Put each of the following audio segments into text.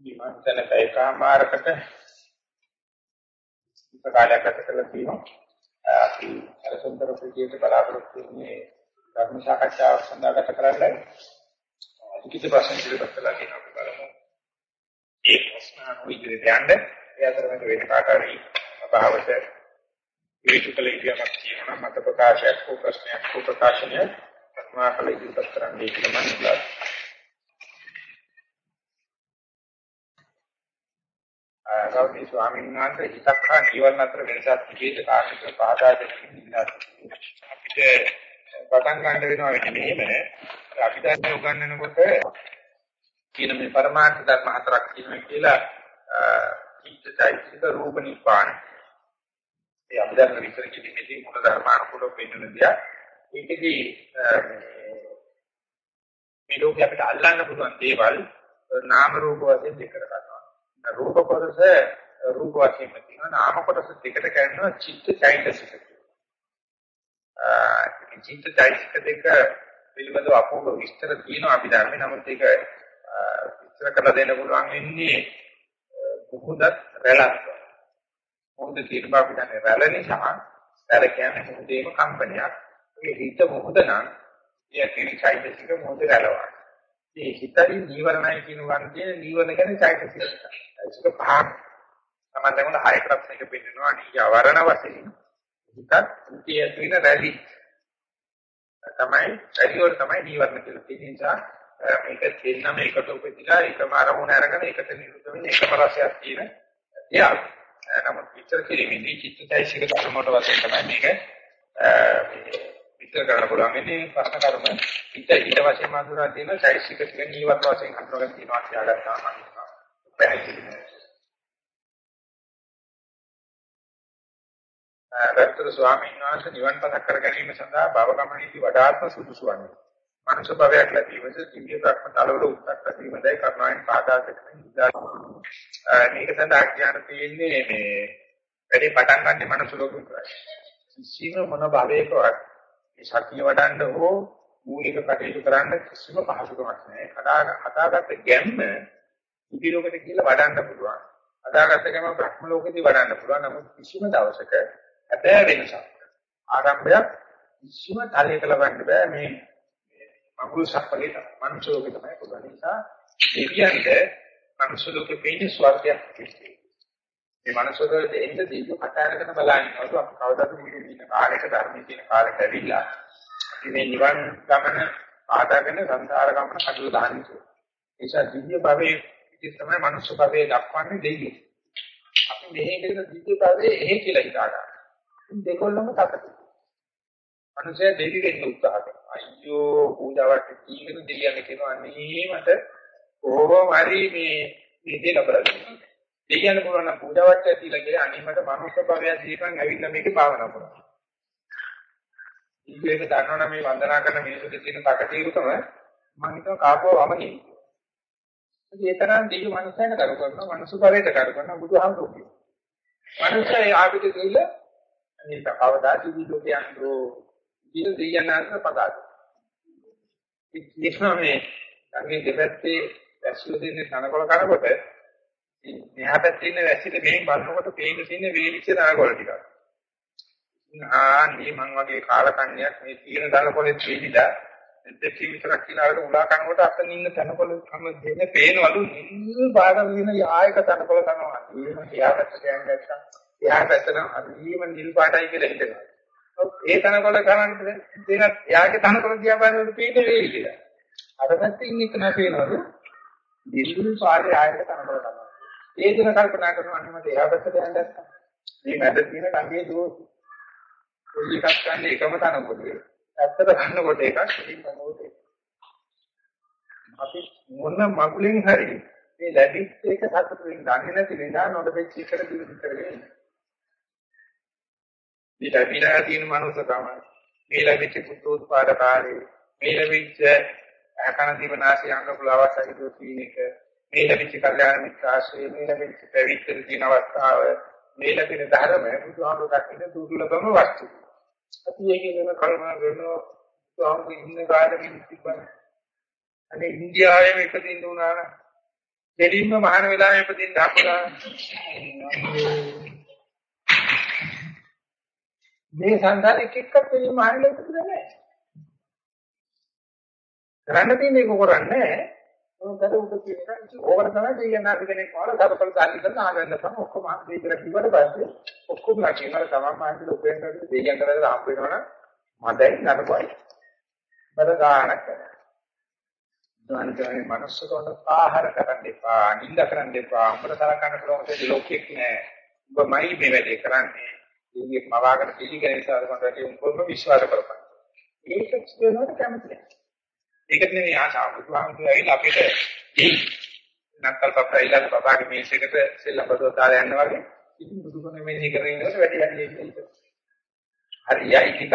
විමර්ශන කයකාමාරකට කාලයක් ගත කළා තියෙනවා. අපි අර සුන්දර ප්‍රතිජීවිත බලාපොරොත්තු වෙන්නේ ධර්ම සාකච්ඡාවක් සඳහා ගත කරන්නේ. ලිඛිත ප්‍රශ්න ඉදිරිපත් කළා කියන අපි බලමු. ඒ ප්‍රශ්න අනුව ඉදිරියට යන්න ඒ අතරමැද වෙන කාට හරි භාවත විචුකල ඉදිරියක් තියෙනවා මත ප්‍රකාශයක් හෝ ප්‍රශ්නයක් හෝ ප්‍රකාශනයක් ප්‍රමාකල ඉදිරිපත් කරන්න ඒක තමයි ගෞරවනීය ස්වාමීන් වහන්සේ හිතක් හා නිවන අතර වෙනසක් විශේෂ කාරණක පහදා දෙන්න අපිට පටන් ගන්න වෙනවා වෙන්නේ මෙහෙම අපි දැන් උගන්වනකොට කියන මේ පරමාර්ථ ධර්ම හතරක් තියෙනවා කියලා චිත්තයිසික රූප නිපාන. ඒ අපි දැන් විතර කිව්වේ මොන ධර්මානුකූලව පෙන්වන දියා. ඒකදී මේ ලෝකේ අපිට අල්ලන්න පුළුවන් දේවල් නාම රූප වශයෙන් දෙකට ගන්නවා. රූප කොටස රූප වශයෙන් තියෙනවා. නාම කොටස දෙකට කරනවා චිත්ත චෛතසික චිත්ත චෛතසික දෙක පිළිබඳව අපූර්ව විස්තර තියෙනවා අපි ධර්මේ නමුත් ඒක විස්තර කරලා දෙන්න පුළුවන් වෙන්නේ මොකද රැළක් මොකද කියන බව අපි දන්නේ රැළ නිසා. රැළ කියන්නේ මොකදේම කම්පනයක්. ඒ හිත මොකද නම් ඒ කියන චෛතසික මොකද රැළවක්. මේ හිතයි නීවරණයි කියන වන්දියේ නීවරණ කියන්නේ චෛතසික ඒක පහක් තමයි දැන් හය ප්‍රශ්නයක පෙන්නනවා. නීවරණ වශයෙන් හිතත් ඉතිය තුන රැලි තමයි රැලි වල තමයි නීවරණ කියලා තියෙන නිසා මේක දෙන්නම එකට උපදිලා එකම අරමුණ අරගෙන එකට නිරුද්ධ වෙන එකම රසයක් තියෙන දෙයක්. නමුත් විතර කිරීමේදී චිත්තයිසික ධර්මයට වශයෙන් තමයි මේක විතර කරන්න පුළුවන්. ඉතින් ප්‍රශ්න කර්ම හිත හිත වශයෙන් මාතුරා තියෙන චෛතසික ටික නීවරණ වශයෙන් හඳුනගන්න තියෙනවා කියලා ගත්තාම පැහැදිලි. රත්තර ස්වාමීන් වහන්සේ නිවන් පතක් කර ගැනීම සඳහා භව ගමනේදී වඩාත්ම සුදුසු වන්නේ. මනුෂ්‍ය භවයක් ලැබීමද දිව්‍ය බ්‍රහ්ම තලවල උත්සාහ කිරීමදයි කරුණාවෙන් පාදා දෙකෙන් ඉඳලා. මේක සඳහා කියන්න තියෙන්නේ මේ වැඩි පටන් ගන්න මනුෂ්‍ය ලෝකෙ කරයි. කිසිම මොන භවයකවත් මේ ශක්තිය වඩන්න හෝ මූලික කටයුතු කරන්න කිසිම පහසුකමක් නැහැ. හදා හදාගත්ත ගැම්ම ඉදිරියකට කියලා වඩන්න පුළුවන්. හදාගත්ත ගැම්ම බ්‍රහ්ම ලෝකෙදී වඩන්න පුළුවන්. නමුත් කිසිම දවසක හැබැයි වෙනසක්. ආරම්භයක් කිසිම තලයක ලබන්න බෑ මේ මඟුල් සප්පලේ තමයි. මනුෂ්‍ය ලෝකේ තමයි පුළුවන්. නිසා දෙවියන්ට මනුෂ්‍ය ලෝකේ පෙන්නේ ස්වර්ගයක් කියලා. මේ මනුෂ්‍ය ලෝකේ එන්න දීපු කතාරකන බලන්නකොට අපි කවදාද මේ දින කාලයක ධර්මයේ තියෙන කාලෙක ඇවිල්ලා මේ නිවන් ගමන ආදාගෙන සංසාර ගමන කටළු දාන්නේ. ඒ නිසා දිව්‍ය භවයේ ඉතින් තමයි මනුෂ්‍ය භවයේ දක්වන්නේ දෙවියෝ. අපි මෙහෙ ඉඳලා දිව්‍ය භවයේ එහෙ කියලා හිතා ගන්න. දෙකොල්ලම තකති. මනුෂ්‍ය දෙවි වෙන්න උත්සාහ කරනවා. අයියෝ පූජාවට කීගෙන දෙවියන් කියනවා අනේ මට කොහොම හරි මේ මේ දේ ලබලා දෙන්න. දෙවියන් පුළුවන් නම් පූජාවට ඇතිලා කියලා අනේ මට මනුෂ්‍ය භවයක් දීපන් ඇවිල්ලා මේක භාවනා කරනවා. ඉතින් ඒක දන්නවනම් මේ වන්දනා කරන මිනිස්සුන්ට තියෙන තකතිරුකම මම හිතුවා කාපුව වමනේ. ඒ තරම් දෙවි මනුස්සයන කරු කරනවා මනුස්ස භවයට කරු කරනවා බුදුහාමුදුරුවෝ. මනුස්සය ආපිට කියලා මේ කවදා දිවි ලෝකේ යන්නෝ දින දෙයනාට පදාද. ඉතින් මේ අගේ දෙපැත්තේ වැස්සු දෙන්නේ තනකොළ කරකොට මෙහා පැත්තේ ඉන්න වැස්සිට මෙහෙන් බලනකොට පේන තියෙන වේලිච්ච තනකොළ ටිකක්. ආන්නේ මං වගේ කාලකන්ණියක් මේ තියෙන තනකොළේ පිළිලා දෙකී විතරක් කියලාට උලා කනකොට අතන ඉන්න තනකොළ කම දෙන පේනවලු නිල් බාග වෙන යායක තනකොළ කරනවා. ඒක එයාට කියන්න නැත්නම් එයා පැත්තට හරිම නිල් පාටයි කියලා හිතනවා. ඒ තනකොළ කරන්නේ දෙන එයාගේ තනකොළ දිහා බලනකොට පේන්නේ වේවි කියලා. අර පැත්තේ ඉන්න එක නෑ පේනවලු. නිල් පාටේ ආයක තනකොළ කරනවා. ඒ දින කල්පනා කරනවා අනිමත එයා පැත්තට යන්න නැත්නම් මේ මැද තියෙන කංගේ දෝෂ. කොයි එකක් ගන්න එකම තනකොළ. ඇත්තට ගන්නකොට එකක් ඉන්නකොට අපි මොන මගුලෙන් හරි මේ ලැබිච්ච එක සතුටු වෙන්න දන්නේ නැති නිසා නොදෙච්ච එකට දිවිදි කරගෙන මේ ලැබිලා තියෙන මනුස්සකම මේ ලැබිච්ච පුත්තෝත්පාද කාලේ මේ ලැබිච්ච අකන දිවනාසි අංග පුලවසයි දෝතිනේක මේ ලැබිච්ච කල්යාණ මිත්‍රාශ්‍රය මේ ලැබිච්ච පැවිද්ද දින අවස්ථාව මේ ලැබෙන ධර්ම බුදුහාමුදුරුවෝ දක්වන දුර්ලභම වස්තු. අපි ඒකේ වෙන කල්පනා කරනවා ස්වාමීන් ඉන්න කාලෙකින් තිබ්බන. අනේ ඉන්දියාවේ ඉපදින්න උනා නම් දෙලින්ම මහාන වෙලාවෙ ඉපදින්න හම්බුනා. මේ සංසාරේ එක එකක් දෙලින්ම මහාන වෙලාවෙ ඉපදින්නේ නැහැ. කරන්න තියෙන්නේ ඒක කරන්නේ නැහැ. මොකද උඩ තියෙන ඕවර තමයි දෙයයන් අර කෙනෙක් වල සරපල් දාලි කරන ආගන්න තමයි ඔක්කොම දෙය කියලා කිව්වට පස්සේ ඔක්කොම නැතිවම තමයි මාත් උපෙන් කරේ දෙයයන් කරලා හම්බ වෙනවනම් මදයි නඩපයි. බල ගානක් කරා. දුවන්තනේ මනසට ආහාර කරන්න එපා, නිඳ කරන්න එපා, අපර තරකන්න පුළුවන් ලෝකෙක් නෑ. ඔබමයි මේ වැඩේ කරන්නේ. ඉන්නේ මවාගෙන පිළිගැන නිසා තමයි උඹම විශ්වාස කරපන්. ඒක වෙනවට කැමති නෑ. ඒකට නෙවෙයි ආශාව. බුදුහාමුදුරුවෝ ඇවිල්ලා අපිට නත්තල් පප්පයිලා බබාගේ මේසෙකට සෙල්ලම් බදව දාලා යනවා වගේ ඉතින් බුදුකම මේ කරගෙන ඉන්නකොට වැඩි වැඩි ඒක. හරියයි ටිකක්.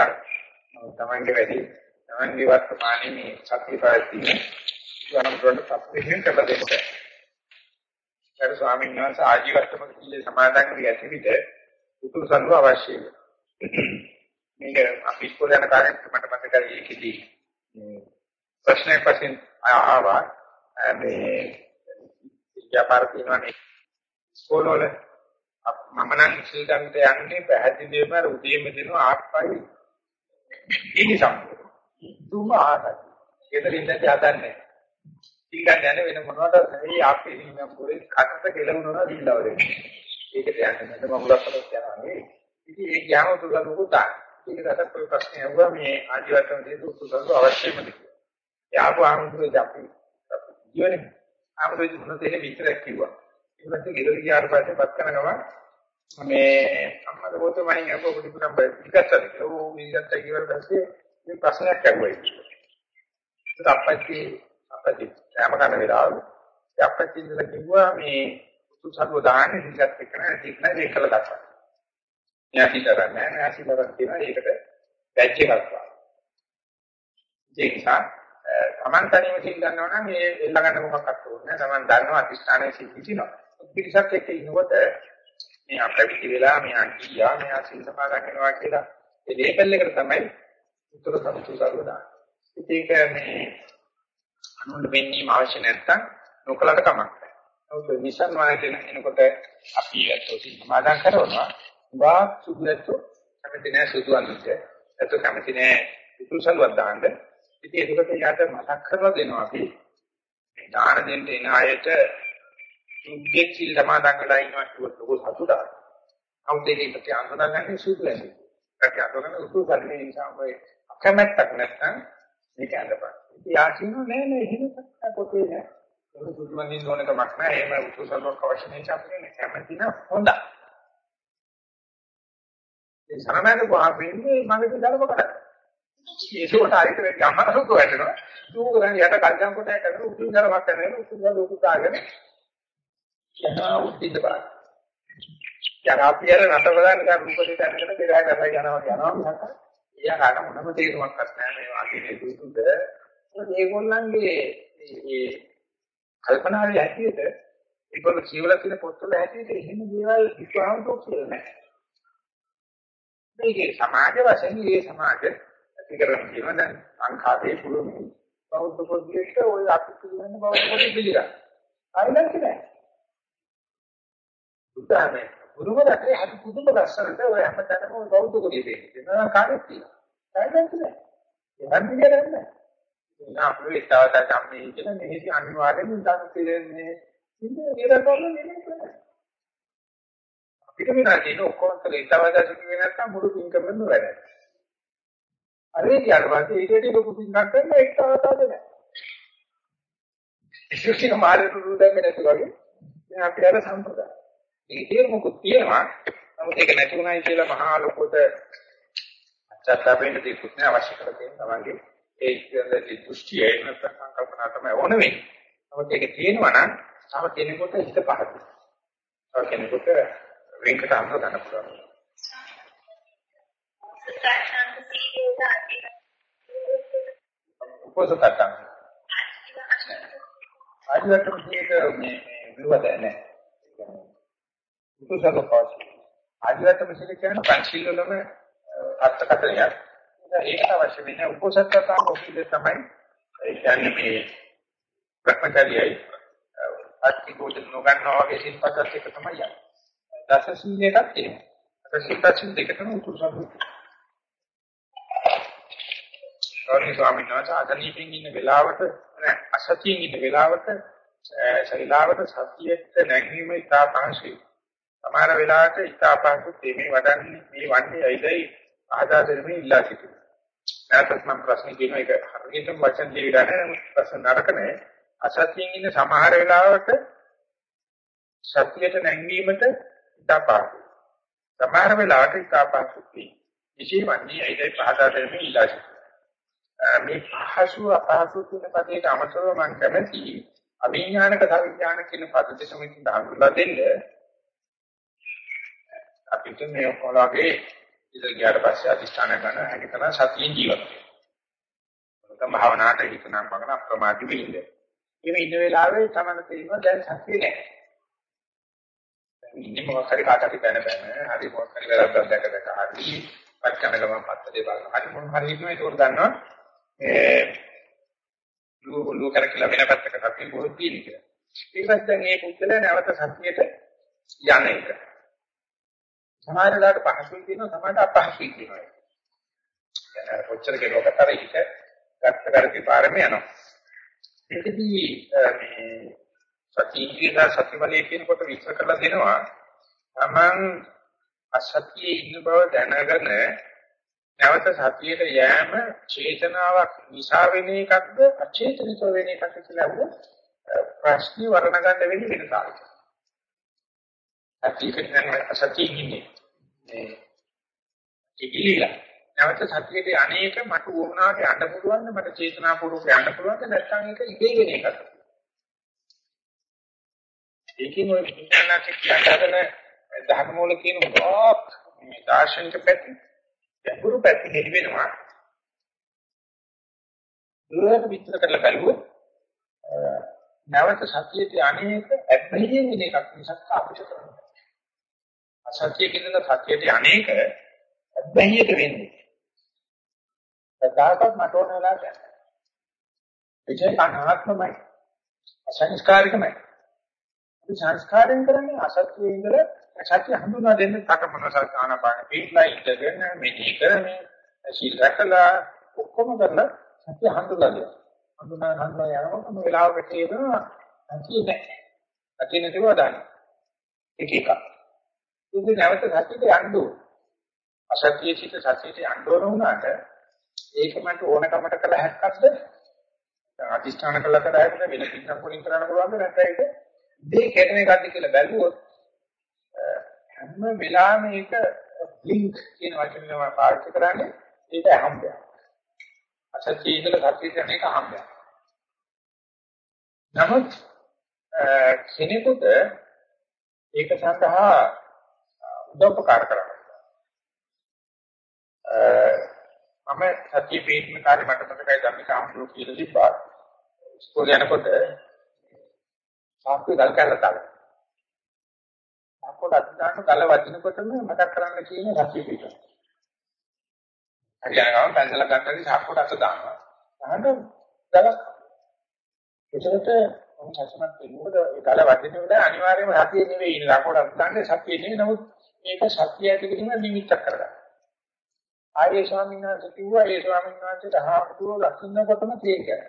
තමන්ගේ වැඩි තමන්ගේ වර්තමානයේ මේ සත්‍ය ප්‍රතිපදින ස්වාමීන් වහන්සේ කළ දෙන්න. ගරු ස්වාමීන් වහන්සේ ආජීවත්වම කීලේ සමාදන් කර ඇති විට උතුරු සල්ව අවශ්‍යයි. මේක අපි ඉස්කෝලේ යන කාලේ මට මතකයි ඒකෙදී ප්‍රශ්නයක් වශයෙන් ආවා මේ ව්‍යාපාර තියෙනවානේ ඉස්කෝලවල මම නම් ඉස්සෙල් ගන්නට යන්නේ පැහැදිලිවම උදේම දෙනවා ආප්පයි ඉනිසම් දුම ආසයි. ගෙදර ඉඳන් හදන්නේ. ඉල්ලන්න යන්නේ වෙන මොනවද නෙවෙයි ආප්පේ ඉන්න පොරේ කටට කෙලවනවා දීලා වගේ. ඒකට යන්නේ මම මුලක් කරලා යනවා නෙවෙයි. ඉතින් ඒ ඥාන තුල දුකා. ඒක රට පොයි ප්‍රශ්නේ අහුවා මේ ආජීවකම් දී දුක් සුසු අවශ්‍යමද කියලා. යාපු ආමුදුරේ අපි ජීවනේ ආමුදුරේ මොන දෙයක් විතරක් කිව්වා. ඊට පස්සේ ගෙදර ගියාට පස්සේ පත් කරන ගමන් මේ අම්මද පොත මයින් අපෝ පොඩි පුතම් පිටස්සද කියලා. ඕ මේකට කියවල පස්සේ මේ ප්‍රශ්නයක් ඇහුවා. ඒත් අපච්චි අපච්චි හැම කරන වෙලාවල අපච්චි ඉඳලා කිව්වා මේ සුසල්ව දාන්නේ ඉස්සත් එක්ක නෑ ඒක නෑ ඒක කළා දක්වන්න. එයා හිතරන්නේ නෑ එයා හිතරන්නේ තියෙනවා ඒකට බැච් එකක් ගන්න. ඒ නිසා Taman තනියම සිල් ගන්නවා නම් ඒ එල්ල ගන්න මොකක්වත් ඕනේ නෑ. Taman දන්නවා අතිස්ථානයේ සිල් හිටිනවා. පිරිසක් එක්ක ඉන්නකොට මේ අපැවිදි වෙලා මෙයා ගියා මෙයා සිල් සමාදන් කරනවා කියලා ඒ ලේබල් එකට තමයි උත්තර සතුටු සරුවදා. ඒක මේ අනුන්ට වෙන්නීම අවශ්‍ය නැත්තම් නොකලට කමක් නැහැ. නමුත් විසන් වායතන එනකොට අපි ඇත්තෝ සිල් සමාදන් කරනවා. වා සුදුලතු කැමති නැහැ සුදු අනුත්. ඇත්තෝ කැමති නැහැ උතුරු සරුවක් දාන්න. ඉතින් ඒකට යාට මතක් කරලා දෙනවා අපි. මේ දාන දෙන්න එන අයට සුද්ධෙක් සිල් සමාදන් කරලා ඉන්නවා කියොත් ලොකු සතුටක්. නමුත් ඒකේ ප්‍රතිඅන්තන ගන්න සුදු ඇති. ඒක අතෝරන උසු සල්ලේ නිසා ඔය අකමැත්තක් නැත්නම් මේක අඳපන්. ඉතින් යාකිනු නෑ නෑ එහෙම පොතේ නෑ. ඒක සුදු මනින්න ඕන කමක් නෑ. එහෙම උසු සල්ලක් අවශ්‍ය නැහැ අපිට කැමති නම් හොඳයි. ඒ සරණාග පොහාපින්නේ මගේ දරව කරා. ඒකට හරියට මේ ගමනක වැටෙනවා. දුක ගන්න යට කල්ජම් කොටයක් කරලා උතුම් දරවක් කරගෙන උතුම් ලෝක දාගෙන යනවා උද්දින්න බලන්න. යනාපියර නට බලන්න දැන් රූපේ දැනගෙන දෙරහ කරලා යනවා යනවා මිසක් එයා කාට මොනම තේරුමක්වත් නැහැ මේ වාක්‍යයේ දුතුද. ඒගොල්ලන්ගේ මේ කල්පනාවේ හැටියට ඒගොල්ලෝ කියවලා තියෙන පොත්වල හැටියට එහෙම දේවල් විශ්වාසෝ කියලා නැහැ. මේකේ සමාජ වශයෙන් මේ සමාජ ඇති කරගෙන තියෙන දැන් සංඛාතේ පුළුවන් බෞද්ධ පොත්වලට ඔය අපි කියන බෞද්ධ පොත් පිළිගන්න. ආයෙත් නැහැ. උදාහරණයක් ගුරුම රටේ හරි පුදුම ලස්සනට ඔය හැමතැනම ඔය බෞද්ධ කුලිය දෙන්නේ. නෑ කාගෙත් තියෙනවා. කාගෙත් නෑ. ඒවත් පිළිගන්නේ නෑ. නා අපේ ඉස්තාවත කම්මේ කියන මේක අනිවාර්යෙන්ම ඉඳන් තියෙන්නේ. ඉන්නේ විරතවල නෙමෙයි. අපිට වෙනා තියෙන ඔක්කොම කලේ ඉස්තාවත සිදුවේ නැත්නම් මුළු පින්කමම වැඩ. අර ඒ කියන වාසේ ඊටදී ලොකු පින්කම් කරන ඉස්තාවත දෙන්නේ. ඒක කියන මාළු රුදෙන්නේ නැති වගේ. දැන් අපි අර සම්ප්‍රදාය ඒක තේරුමකුත් තියෙනවා. නමුත් ඒක නැති වුණායි කියලා මහා ලොකුට අච්චත්තාපෙන්න දෙකුත් නෑ අවශ්‍ය කරලා තියෙන තමන්ගේ ඒ ඉන්ද්‍රිය දෘෂ්ටි ඒ නැත්නම් සංකල්පනා තමයි ඕන වෙන්නේ. නමුත් ඒක තියෙනවා නම් තව කෙනෙකුට හිත පහදයි. තව කෙනෙකුට වෙන්කට අම්ම ගන්න පුළුවන්. උපසතට්ටම්. ආදිවට මේක මේ විරුවද නැහැ. කුසල පවසි. ආදිවාසී මිසක කියන පංචශීල වලම අර්ථකථනයක්. ඒකට අවශ්‍ය වෙන උපසත්තතාව ඔකීද තමයි ඒ කියන්නේ මේ ප්‍රඥාලියයි අත්ති භෝජන නොගන්නවා වගේ සිල්පදත් එක තමයි යන්නේ. දස සීලයටත් එන්නේ. අර සිල්පද දෙකටම උතුරු සම්පූර්ණ. ගෞරවනීය ස්වාමීන් වහන්සේ අදනීපින් ඉන්න වෙලාවට අසතියින් ඉන්න වෙලාවට ශරීරාවට සතියෙත් නැගීම ඉතා පහසුයි. සමහර වෙලාවට ඉතා පහසු මේ වඩන්නේ මේ වන්නේ ඇයිදයි ආදා දෙන්නේ ඉල්ලා සිටිනවා. නැත්නම් මම ප්‍රශ්න කියන එක හරියටම වචන දෙවිලා නැහැ ප්‍රශ්න නරක නැහැ. අසතියින් ඉන්න සමහර වෙලාවට සතියට නැංවීමට ඉතා පහසුයි. සමහර වෙලාවට ඉතා පහසුයි. විශේෂයෙන්ම ඇයිදයි පහදා දෙන්නේ ඉල්ලා සිටිනවා. මේ පහසු අපහසු කියන පදේට අමතරව මම කැමති අවිඥානික සවිඥාන කියන පද දෙකම හඳුන්වලා දෙන්න අපිට මේ ඔයගොල්ලෝගේ ඉතින් ගියාට පස්සේ අධිෂ්ඨාන කරන හැටි තමයි සතියෙන් ජීවත් වෙන්නේ. මොකද භාවනාවට හිතනම් මගන අප්‍රමාදී වෙන්නේ. මේ ඉන්න වෙලාවේ තමයි තේරෙනවා දැන් සතිය නැහැ. ඉන්නේ මොකක් හරි කාටට බැන බැන හරි මොකක් හරි වැරද්දක් දැක දැක හරි පච්චන ගමන් පත්තේ බලන හරි මොන හරි හිතුවේ ඒක දන්නවා ලෝ කරකලා වෙන පැත්තකට අපි පොහොත් තියෙන කියලා. ඊට පස්සේ දැන් මේ පුද්ගලයා නැවත සත්‍යයට යන එක. සමහර වෙලාවට පහසුයි කියනවා සමහරට අපහසුයි කියනවා. දැන් කොච්චර කෙරුවකට අර හිත ගත්ත කරේ පාරම යනවා. ඒකදී මේ සත්‍ය ඉන්ද්‍රිය සත්‍ය බලයේ කියනකොට විස්තර කරලා දෙනවා. තමන් අසත්‍යයේ ඉන්න බව දැනගෙන නැවත සතියට යෑම චේතනාවක් නිසා වෙන එකක්ද අචේතනික වෙන එකක්ද කියලා අහුව ප්‍රශ්නේ වර්ණ ගන්න වෙන්නේ වෙන කාලයක. අතීතයෙන් අසතියින් ඉන්නේ. මේ ඉකිලිලා නැවත සතියේ අනේක මට උවමනාවට යන්න පුළුවන්ද මට චේතනාපූර්වක යන්න පුළුවන්ද නැත්නම් ඒක ඉබේගෙන එකක්ද? ඒකෙන් ඔය විඥානක කියලාගෙන ධර්ම මූල කියන බොක් මේ දාර්ශනික පැති ගැඹුරු පැති හෙලි වෙනවා. දුරට විස්තර කරලා බලුවොත් නැවත සතියේ අනේක ඇබ්බැහියෙන් ඉන්න එකක් මිසක් අපිට කරන්නේ. අසතියේ කියන සතියේ අනේක ඇබ්බැහියට වෙන්නේ. සදාකත් මට ඕන වෙලා ගන්න. ඒක අනාත්මමයි. අසංස්කාරිකමයි. ඒ සංස්කාරයෙන් කරන්නේ අසත්‍යයේ ඉඳලා සත්‍ය හඳුනා දෙන්න තකමන සානාපාන පිටලා ඉඳගෙන මෙහි කරන්නේ සීල් රැකලා ඔක්කොම කරලා සත්‍ය හඳුනා දෙන්න. හඳුනා හඳුනා යනකොට මේ වෙලාවකට එනවා සත්‍ය නැහැ. සත්‍ය නැතිව දාන්න. එක එක. ඉතින් නැවත සත්‍යෙට යන්න ඕන. අසත්‍යයේ සිට සත්‍යයට යන්න ඕන වුණාට ඒක මට ඕනකමට කළ හැක්කක්ද? අතිස්ථාන කළා කර හැක්කද වෙන කිසිම පොලින් කරන්න පුළුවන්ද නැත්නම් ඒක දෙය කෙරෙන එකක්ද කියලා බැලුවොත් හැම වෙලාවෙම මේක ලින්ක් කියන වචනේ තමයි පාවිච්චි කරන්නේ ඒක හම්බයක්. අසත්‍ය ඉඳලා සත්‍ය කියන එක හම්බයක්. නමුත් කෙනෙකුට ඒක සඳහා උදව්පකාර කරනවා. මම සත්‍ය පිටම කාර්ය මට මතකයි ධම්මික අහුරු කියලා තිබ්බා. ඉස්කෝලේ යනකොට සාප්පු ගල් කැල්ල තාලා පොඩක් දාන්න ගල වදිනකොටම මතක් කරන්න කියන රසය පිට. හරියනවා පැන්සල ගන්නදී සාප්පුවට අත දානවා. දාන්න ගල එතකොට මම සතුටුමත් වෙනකොට ඒ ගල වදිනකොට අනිවාර්යයෙන්ම රතිය නෙවෙයි ඉන්න ලකොඩක් දාන්නේ සතිය නෙවෙයි නමුත් ඒක සතිය ඇති කිරීම නිමිත්තක් කරගන්න. ආර්ය ස්වාමීන් වහන්සේ කිව්වා ඒ ස්වාමීන් වහන්සේට හාමුදුරුවෝ ලක්ෂණකොටම තේකයි.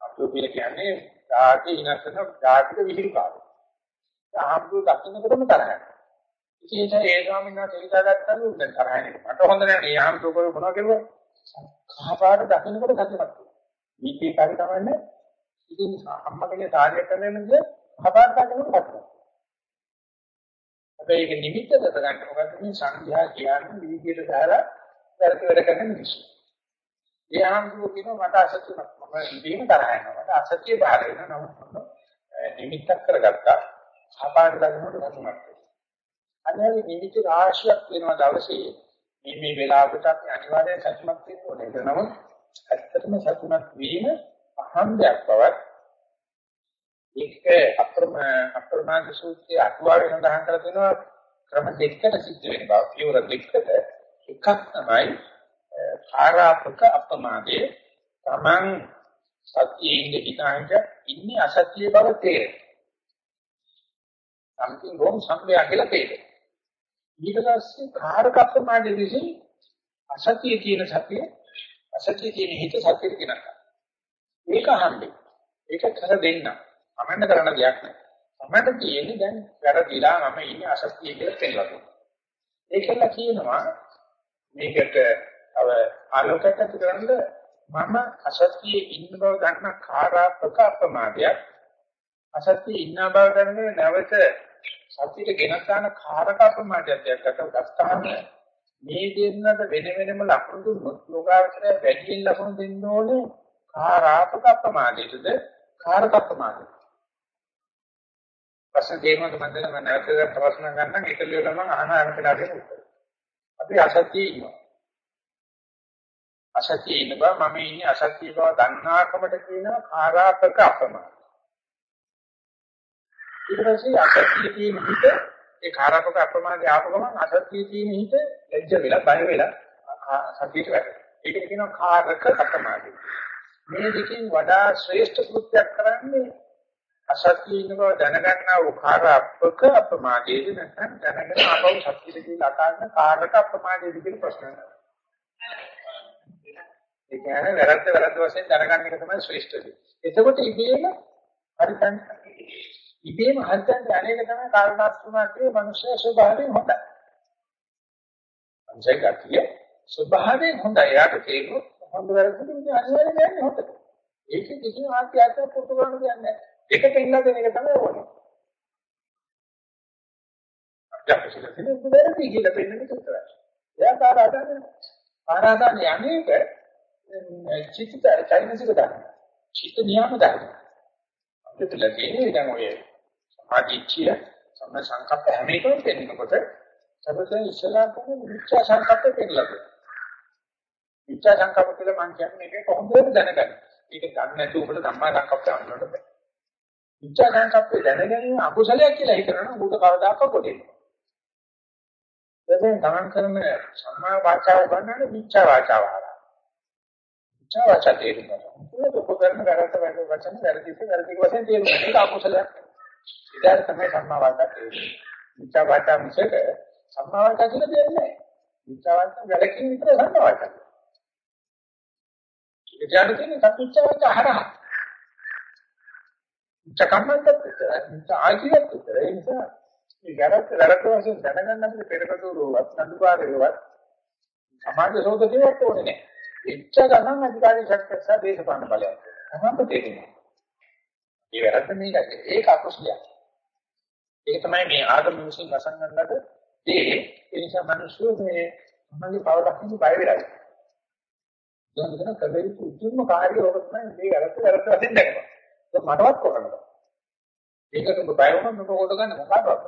අපෝ කියන්නේ ධාති ඉනසන ධාතික විහිළු කාර්යය. ආම්බු දකින්නකොටම තරහයි. ඉතින් ඒ ස්වාමීන් වහන්සේ හිතාගත්තලු දැන් තරහයි. මට හොඳ නෑ මේ ආම්බු කර මොනවා කරුවා? කහපාට දකින්නකොට සතුටක්. දීපේ කාරි තමයි ඉතින් අම්මගේ සාධ්‍ය කරන්නේ කහපාට දකින්නකොට සතුටක්. හැබැයි ඒක නිමිත්ත දත ගන්න මොකද මේ සංඛ්‍යා කියන්නේ විවිධයට දාලා වැඩ වැඩ කරන මිනිස්සු. ඒ ආම්බු කියනවා මට අසත්‍යමත් මම ඉදීම තරහයි. මට අසත්‍ය බාර වෙනවා නමුත් නිමිත්තක් කරගත්තා. සපාට දකින්නට වතුනක්. අන්නේ නිමිති රාශියක් වෙනවා දවසේ මේ මේ වෙලාවට අපි අනිවාර්යෙන් සතුටක් වෙන්න ඕනේ. ඒක නමුත් ඇත්තටම සතුටක් වීම අහම්බයක් බවත් ඒක අප්‍රම අප්‍රමාද සූත්‍රයේ අටුවාවේ සඳහන් කරලා තියෙනවා ක්‍රම දෙකකට සිද්ධ වෙන බව. පියවර දෙකකට එකක් තමයි කාරාපක අප්‍රමාදයේ තමන් සත්‍යයේ ඉන්නේ හිතාංග ඉන්නේ අසත්‍ය බව තේරෙනවා. something wrong somewhere කියලා තේරෙනවා. ඊට පස්සේ කාරක අප්‍රමාදයේ විසින් අසත්‍යයේ තියෙන සත්‍ය අසත්‍යයේ තියෙන හිත සත්‍යෙට ගෙනත්. ඒක අහන්නේ. ඒක කර දෙන්න. අමන්න කරන දෙයක් නෑ. අපිට තියෙන්නේ දැන් වැරදිලා මම ඉන්නේ අසත්‍ය කියලා පෙන්නලා දුන්නා. ඒකල කියනවා මේකට අව ආලෝකයක් ඇති කරන්න මම අසත්‍යයේ ඉන්න බව ගන්න කාරාපක අපමාදයක් අසත්‍යයේ ඉන්න බව ගන්න නැවත සත්‍යයට ගෙනත් ගන්න කාරක අපමාදයක් ගත්තාම මේ දෙන්නට වෙන වෙනම ලකුණු දුන්නොත් ලෝකාවචරය වැඩියෙන් ලකුණු දෙන්න ඕනේ කාරාපක අපමාදයටද කාරක අපමාදයට ප්‍රශ්න තේරුමක් මන්දල මම නැවත ප්‍රශ්න ගන්න. ඉතලිය ගමන් අහන අරකට දෙන්න උත්තර. අපි අසත්‍යයේ ඉන්නවා. අසත්‍යයේ ඉන්න බව මම ඉන්නේ අසත්‍ය බව දන්නාකමට කියනවා කාරාපක අපමාන. ඊට පස්සේ අසත්‍යයේ තියෙන හිත ඒ කාරාපක අපමානයේ ආපු ගමන් අසත්‍යයේ තියෙන හිත ලැජ්ජ වෙලා බය වෙලා සත්‍යයට වැටෙනවා. ඒකට කියනවා කාරක අපමානයි. මේ දෙකෙන් වඩා ශ්‍රේෂ්ඨ කෘත්‍යයක් කරන්නේ අසත්‍ය ඉන්න බව දැනගන්නා වූ කාරක අප්‍රමාදයේද නැත්නම් දැනගෙන ආපහු සත්‍යෙද කියලා අකාරණ කාරක අප්‍රමාදයේද කියන ප්‍රශ්නය. ඒ කියන්නේ වැරද්ද වැරද්ද වශයෙන් දැනගන්න එක තමයි ශ්‍රේෂ්ඨ දේ. එතකොට ඉබේම හරිතන් ඉබේම හරිතන් අනේක තමයි කාරණාස්තුමාගේ මනුෂ්‍ය ස්වභාවයෙන් හොඳයි. මනුෂ්‍ය ගතිය ස්වභාවයෙන් හොඳයි. යාට තේරුම් හොඳ වැරද්ද කියන්නේ අනිවාර්යයෙන් යන්නේ හොඳයි. ඒක කිසිම ආත්‍යයක් පුරුදු කරන්න දෙයක් නැහැ. ඒක පෙන්නලා දෙන එක තමයි ඕනේ. අපිට සිලසින උදේට කියලා පෙන්නන එක විතරයි. එයා ආරාධන ආරාධන යන්නේක චිත්ත චෛතසික දාන. චිත්ත නියම දාන. අපිට ලැබෙන්නේ දැන් ඔය සමාධිච්චිය සම්ම සංකප්ප හැම එකම පෙන්නකොට සබතේ ඉස්සලා කරන විචා සංකප්ප පෙන්නලා දෙනවා. විචා සංකප්ප කියලා මම කියන්නේ මේක කොහොමද දැනගන්නේ? ඒක ගන්න නැතුව ඔබට ධම්මා සංකප්ප අන්නන්න බෑ. මිච්ඡා සංකප්පේ දැනගැනීම අකුසලයක් කියලා හිතනවා උඩ කවදාක කොටේ. එතෙන් ගමන් කරන සම්මා වාචාව ගන්නනේ මිච්ඡා වාචාව හරහා. මිච්ඡා වාචා තේරුම් ගන්න. ඒක උපකරණ වැරද්ද වැරද්ද වචන වැරදිස වැරදි වශයෙන් තේරුම් ගන්න. ඒක අකුසලයක්. ඉතින් තමයි සම්මා වාචා තේරුම්. මිච්ඡා වාචා මිසක සම්මා වාචා කියලා දෙන්නේ නැහැ. මිච්ඡා වාචා වැරකින් විතර සම්මා වාචා. ඒක යාට තියෙන සත්‍විච්ඡා වාචා හරහා. චකම්මන්තත් විතරයි ආජීවත් විතරයි ඒ නිසා මේ ගැරත් වැරද්ද වශයෙන් දැනගන්න අපිට පෙරකටුරුවත් අනුපාරේවත් සමාජ සෝදකයක් ඕනේ නැහැ එච්ච ගණන් අධිකාරී ශක්තිය දේශපාලන බලයක්. තමයි තේරෙන්නේ මේ වැරද්ද මේකයි ඒක අකුසලයක්. ඒක තමයි මේ ආගම විශ්ින් රසංගන්නට ඒ ඒ නිසා මිනිස්සු මේ තමන්ගේ පව දක්වන්න බය වෙලා ඉන්නවා දැන් මෙතන කදේ උතුම්ම කාර්යය ඔබ තමයි මේ වැරද්ද වැරද්ද වශයෙන් දැකනවා මටවත් කරන්න බෑ. ඒකට ඔබ බය වුණොත් ඔබ කොට ගන්න මොකක්ද?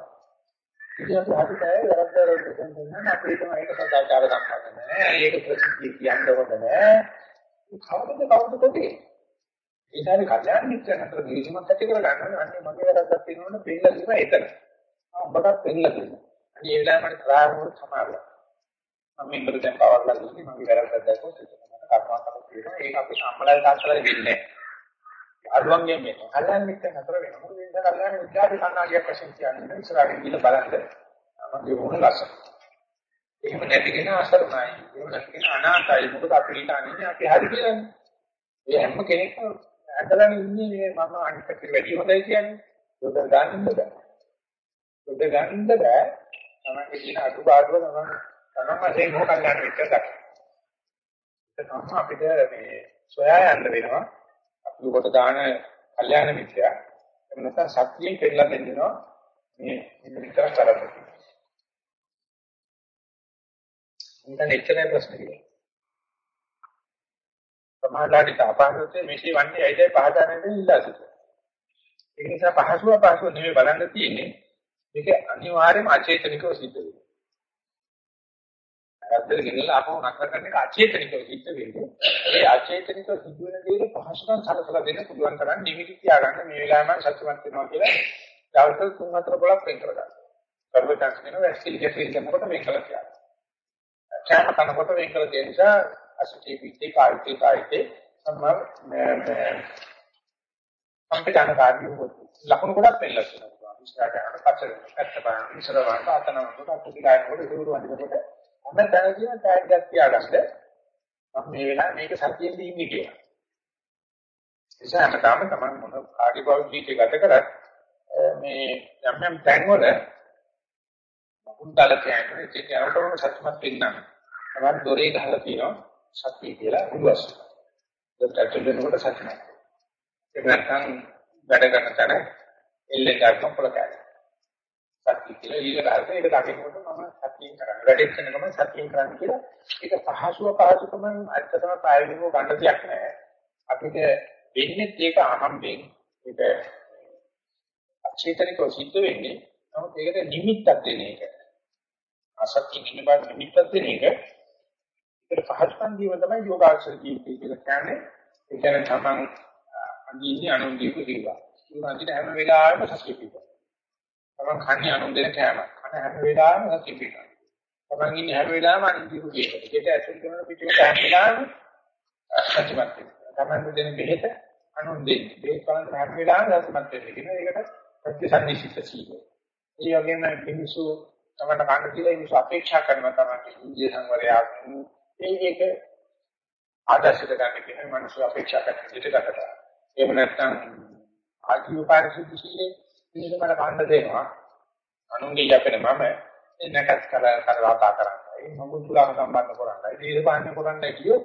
ඉතින් අපි හරි බෑ වැරද්ද වැරද්ද කියන්නේ අපේ තමයි ඒක සදාචාර සම්පන්න නෑ. ඒක ප්‍රසිද්ධිය කියන්න ඕන නෑ. කවුද කවුද කොටේ? ඒසාරේ කල්යාණ මිත්‍රයන් අතර නිවිසමත් ඇති කර ගන්න අන්නේ මගේ වැරද්දක් තියෙනවනේ පෙන්නලා ඉන්න එතන. ඔබටත් පෙන්නලා දෙන්න. අනේ ඒ වෙලාවට මට තරහින් සමාවෙලා. මම මේකට දැන් පවර්ලා දුන්නේ මගේ වැරද්දක් දැක්කොත් ඒක මට කර්මයක් කරලා තියෙනවා. ඒක අපි සම්මලයි තාක්ෂලයි වෙන්නේ නෑ. අඩුවන්ගෙන් වෙනවා. කල්යාණ මිත්‍රන් අතර වෙනවා. මොකද ඉතින් කල්යාණ මිත්‍යාගේ කන්නාඩියක් වශයෙන් කියන්නේ ඉස්සරහින් ගිහින් බලන්න. මගේ මොන ලස්සන. එහෙම නැතිගෙන අසරණයි. එහෙම නැතිගෙන අනාථයි. මොකද අපි හිතන්නේ අපි හරි කියලානේ. ඒ හැම කෙනෙක්ම ඇදලා ඉන්නේ මම අනිත් පැත්තට වැඩි හොඳයි කියන්නේ. පොඩ ගන්න බෑ. පොඩ ගන්න බෑ. තමයි කියන අතුබාඩුව තමයි තමයි වශයෙන් හො කල්යාණ මිත්‍ර දක්වන්නේ. ඒක තමයි අපිට මේ සොයා යන්න වෙනවා. කොට දාන කල්යාණ මිත්‍යා එහෙම නැත්නම් ශක්තියෙන් පෙන්නලා දෙන්නවා මේ විතර කරන්නේ. මම එච්චරයි ප්‍රශ්නේ කියන්නේ. සමාජාලිත අපහසුතාවයේ මේකේ වන්නේ ඇයිදයි පහදා නැන්නේ ඉල්ලා සිටිනවා. ඒ නිසා පහසුව පහසුව නෙවෙයි බලන්න තියෙන්නේ. මේක අනිවාර්යයෙන්ම අචේතනිකව සිද්ධ වෙනවා. ඇත්තට ගෙනලා අපෝ නතර කරන එක අචේතනිකව සිද්ධ වෙන්නේ. ඒ අචේතනිකව සිද්ධ වෙන දේ පහසුකම් සලසලා දෙන්න පුළුවන් තරම් නිමිති තියාගන්න මේ වෙලාවෙම සතුටුමත් වෙනවා කියලා දවස් තුන් හතර බලක් වෙන් කරගන්න. සර්වචන්ස් කියන වැක්සින් ගැටේ කරනකොට මේක කළා කියලා. කෑම කනකොට මේක කළා කියන නිසා අසුචි පිටේ කායිතේ කායිතේ තමයි සම්පජාන කාර්යය ලකුණු කොටස් පෙන්නලා තියෙනවා. ඉස්සරහට යනකොට පස්සට පැත්ත බලන ඉස්සර වලට අතන වලට අතුතිලායනකොට ඒක උරුවන්දිනකොට මොන තැනදීම ටැග්ගක් තියාගන්න. මම මේ වෙලාවේ මේක සතියෙන්ද ඉන්නේ කියලා. එසහම තමයි තමයි මොන කාර්යබහුල ජීවිතය ගත කරත් මේ යම් යම් තැන්වල මුකුන්දල කියන්නේ ඒක යනකොට සත්‍යමත් වෙන්නම්. තමයි දොරේ ගහලා තියෙනවා සත්‍ය කියලා උගස්. ඒකට ඇතුළේ සත්‍යමත්. ඒක නැත්නම් වැඩ කරන තැන එල්ලේ ගන්න පොළකයි. සත්‍ය කියලා ඊට ගන්න ඒක දකින්නකොට මම සත්‍යයෙන් කරන්නේ. වැඩේ කරනකම සත්‍යයෙන් කරන්නේ කියලා ඒක පහසුව පහසුකම ඇත්තටම ප්‍රායෝගිකව ගන්න දෙයක් නෑ. අපිට වෙන්නේ ඒක අහම්බෙන් ඒක අචේතනිකව සිද්ධ වෙන්නේ. නමුත් ඒකට නිමිත්තක් දෙන එක. අසත්‍ය කියන බව නිමිත්තක් දෙන එක. ඒකට පහසුකම් දීම තමයි යෝගාචර ජීවිතය කියලා කියන්නේ. ඒ කියන්නේ තමන් අඳින්නේ අනුන්දීපු දිවා. ඒ වගේ හැම වෙලාවෙම සත්‍ය පිටු. තමන් කන්නේ අනුන් දෙන කෑම. කන හැම වෙලාවෙම සත්‍ය පිටු. තමන් ඉන්නේ හැම වෙලාවෙම අනුන්දීපු දෙයකට. ඒකට ඇතුල් කරන පිටුවට හැම වෙලාවෙම සත්‍යමත් වෙනවා. තමන් දෙන බෙහෙත අනුන් දෙන්නේ. ඒ බලන්න හැම වෙලාවෙම සත්‍යමත් වෙනවා. ඒකට ප්‍රතිසන්නිසිත සීලය. ඒ වගේම මිනිසු තමන්න කන්න කියලා මිනිසු අපේක්ෂා කරනවා තමයි ඉන්දිය සංවරයක්. ඒ ඒක ආදර්ශයට ගන්න කියන මිනිසු අපේක්ෂා කරන විදිහට ගන්නවා. එහෙම නැත්නම් ආජීව පාරිශුද්ධ සීලේ ඉතින් මට කන්න දෙනවා. අනුන්ගේ යපෙන මම නැකත් කර කර වාතා කරන්නේ. මඟුල් තුලම සම්බන්ධ කරන්නේ. දේශපාලන කරන්නේ කියෝ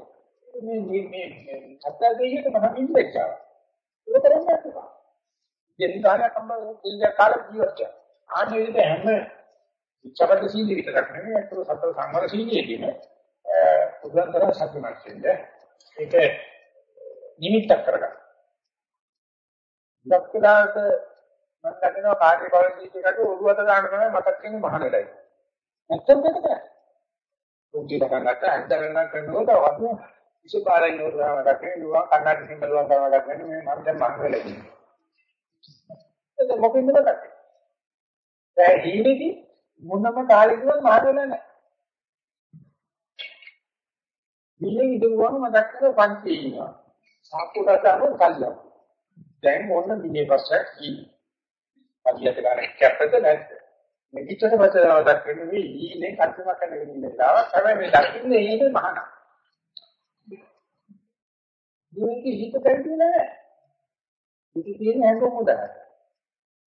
මේ මේ මේ සත්‍ය දෙයියට මම ඉන්දෙච්චා. ඒක කරන්නේ නැහැ. ඉතින් කාර්යයක් සම්බන්ධ ඉන්දියා කාල ජීවත් වෙනවා. ආන්නේ විදිහට හැම ඉච්ඡාපද සීල විතරක් නෙමෙයි අතර සතර සංවර සීලයේදීම උදාහරණ සත්‍යමත් වෙන්නේ. ඒක නිමිත්තක් කරගන්න. දක්කදාට මම දකිනවා කාර්ය බල ජීවිතයකට ඔළුවට දාන්න තමයි මතක් වෙන්නේ මහණෙලයි. නැත්තම් දෙක බෑ. උන්ටි දකන්නට අන්තරණ කරනකොට වස්තු ඉසුපාරයි නෝරාව දක්වනවා කන්නට සිංහලුවන් කරනවා දක්වන්නේ මේ මම දැන් මහණෙලයි. ඒක මොකෙන්ද දක්වන්නේ? දැන් හීනේදී මොනම කාලෙකවත් මහණෙල නැහැ. විලේ ඉදුවම මතක් කර පන්ති ඉන්නවා. සාප්පුඩට කල්ලා. දැන් මොන දිනේ පස්සක් කී. අදියට ගන්න කැපද නැද්ද? මේ පිටට පස්සවටක් වෙන්නේ මේ ඊනේ කර්තමක් කරගෙන ඉන්න වෙලාවක්. හැබැයි මේ දකින්නේ ඊනේ මහාන. දිනෙක හිත දෙන්නේ නැහැ. ඉති තියෙන හැඟුම් උදා.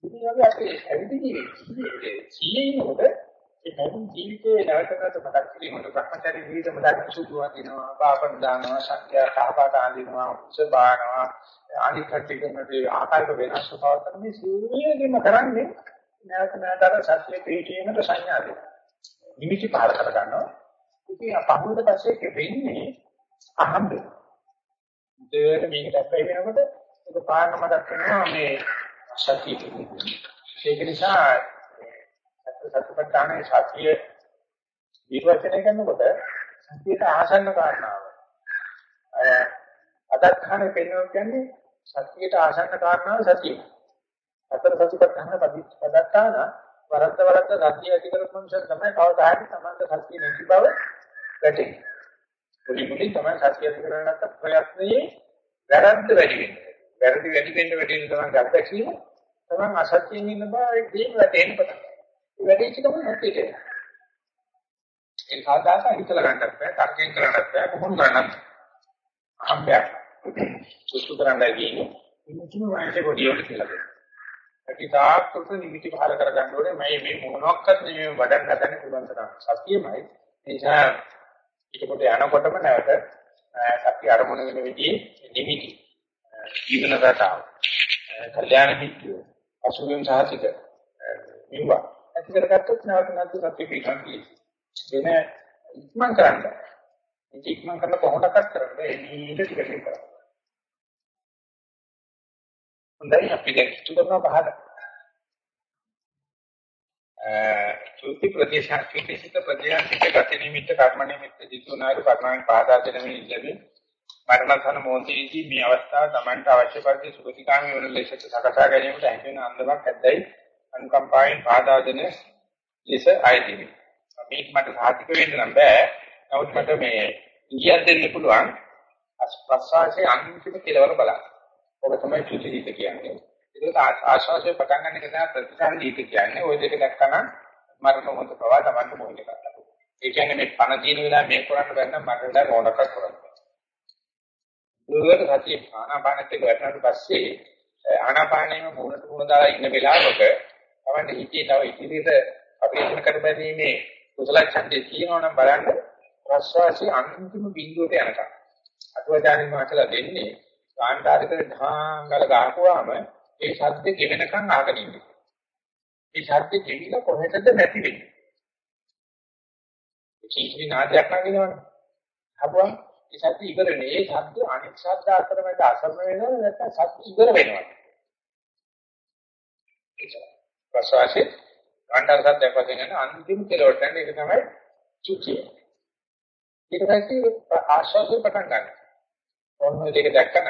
ඉතින් වගේ අපි ඇවිත් ජීවිතේ සීයේ ඉන්නකොට ඒ හැම ජීවිතේ නැවත නැවත මතක් කිරීමකට භ්‍රමචාරී ජීවිත මතක් සුදුවා දිනවා පාපන දානවා සත්‍ය කහපාට ආදිනවා උත්සබානවා ආදි කටිකමදී ආකාරක වෙනස් ස්වභාවයෙන් මේ සීලයේදීම කරන්නේ නැවත නැවත සත්‍ය පිළිචීමට සංඥා දෙනවා. නිමිති පහල කර ගන්නවා. ඉතින් පහුවට පස්සේ වෙන්නේ අහම්බ. දෙයට මේකට අපේ වෙනකොට ඒක පාරම මතක් වෙනවා මේ සත්‍ය ඒක නිසා සත්‍යපට්ඨානයේ සත්‍ය විවචනය කරනකොට සත්‍යයට ආසන්න කාරණාව. අදත්තානේ පෙන්වන්න කියන්නේ සත්‍යයට ආසන්න කාරණාව සතිය. අතර සත්‍යපට්ඨාන පදත්තාන වරද්ද වරද්ද සත්‍ය ඇති කරපු මනුෂ්‍ය තමයි කවදාහරි සමාන්ත සත්‍ය නැති බව වැටෙන්නේ. පොඩි පොඩි තමයි සත්‍ය ඇති කරගන්න ප්‍රයත්නයේ වැරද්ද වැඩි වෙන්නේ. වැරදි වැඩි වෙන්න වැඩි වෙන තමයි අත්දැකීම තමයි අසත්‍යයෙන් ඉන්න බව ඒක වැටෙන්න පටන් වැඩිච්ච ගමන් නැති ඒක. ඒ සාදාස හිතලා ගන්නත් බෑ, තර්කයෙන් කරන්නත් බෑ, කොහොම කරන්නත්. අම්බයක්. සුසු කරන්නයි කියන්නේ. ඉන්නතුම වයින්ට කොටියට කියලා දෙනවා. තාක්කෘත නිමිති පහල කරගන්න ඕනේ. මම මේ මොනක්වත් නෙමෙයි වඩන්න හදන්නේ පුළුවන් තරම්. සත්‍යමයි. ඒ නිසා ඊටකොට යනකොටම නැවත සත්‍ය අරමුණ වෙන විදිහේ නිමිති ජීවන රටාව. කල්යාණ මිත්‍රයෝ. අසුභම් සාහිතික. මේවා ඇති කරගත්තොත් නැවත නැවත සත්‍ය පිටන් කියන වෙන ඉක්මන් කරන්න. ඒක ඉක්මන් කරලා කොහොමදක්වත් කරන්නේ මේ ටික ටික කරා. හොඳයි අපි දැන් තුනම පහද. සුති ප්‍රතිශාක්ෂිත ප්‍රතිශාක්ෂිත ගති නිමිත්ත කර්ම නිමිත්ත දිතුනාරු කර්මයන් පාදාදෙන මේ ඉඳි මරණසන මොහොතේදී මේ අවස්ථාව Tamanට අවශ්‍ය පරිදි සුගතිකාමී වන ලෙසට සකසා ගැනීමට හැකියන අන්දමක් ඇද්දයි අනුකම්පාවෙන් පාදා දෙන ලෙස ආයතනෙ. මේක මට සාතික වෙන්න නම් බෑ. නමුත් මට මේ ඉගියක් දෙන්න පුළුවන්. ප්‍රස්වාසයේ අන්තිම කෙලවර බලන්න. ඔබ තමයි චුති හිත කියන්නේ. ඒක ආශ්වාසයේ පටන් ගන්න එක තමයි ප්‍රතිසං හිත කියන්නේ. ওই දෙක දැක්කම මරණ මොහොත පවා තමයි මොහොත කරලා. ඒ කියන්නේ මේ පණ තියෙන වෙලාව මේ කරන්න බැන්න මට දැන් ඕනකක් කරන්න. දුරට සතිය ආනාපානෙත් එක්ක වැටෙනාට පස්සේ ආනාපානෙම මුණට මුණ දාලා ඉන්න වෙලාවක තමයි හිතේ තව ඉදිරියට අපේක්ෂණ කර බැලීමේ කුසල ඡන්දේ තියෙනවා නම් බලන්න ප්‍රස්වාසී අන්තිම බිඳුවට යනකම්. අටවචාරින් මාතලා දෙන්නේ කාණ්ඩාරිතේ ढांගල ගහපුවාම ඒ ශබ්ද ගෙවෙනකන් ආගෙන ඉන්නේ. ඒ ශබ්ද ගෙවිලා කොහෙටද නැති වෙන්නේ. කීකී නාදයක් නගිනවනේ. අහපුවා ඒ ශබ්ද ඉවර වෙන්නේ. ඒ ශබ්ද අනිත් ශබ්ද අතර මැද අසරණ වෙනවද නැත්නම් ශබ්ද ඉවර වෙනවද? ප්‍රසවාසයේ කාණ්ඩාර ශබ්දයක් වශයෙන් යන අන්තිම කෙලවට යන එක තමයි චුතිය. ඊට පස්සේ ආශ්වාසය පටන් ගන්නවා. ඔන්න දෙක දැක්කම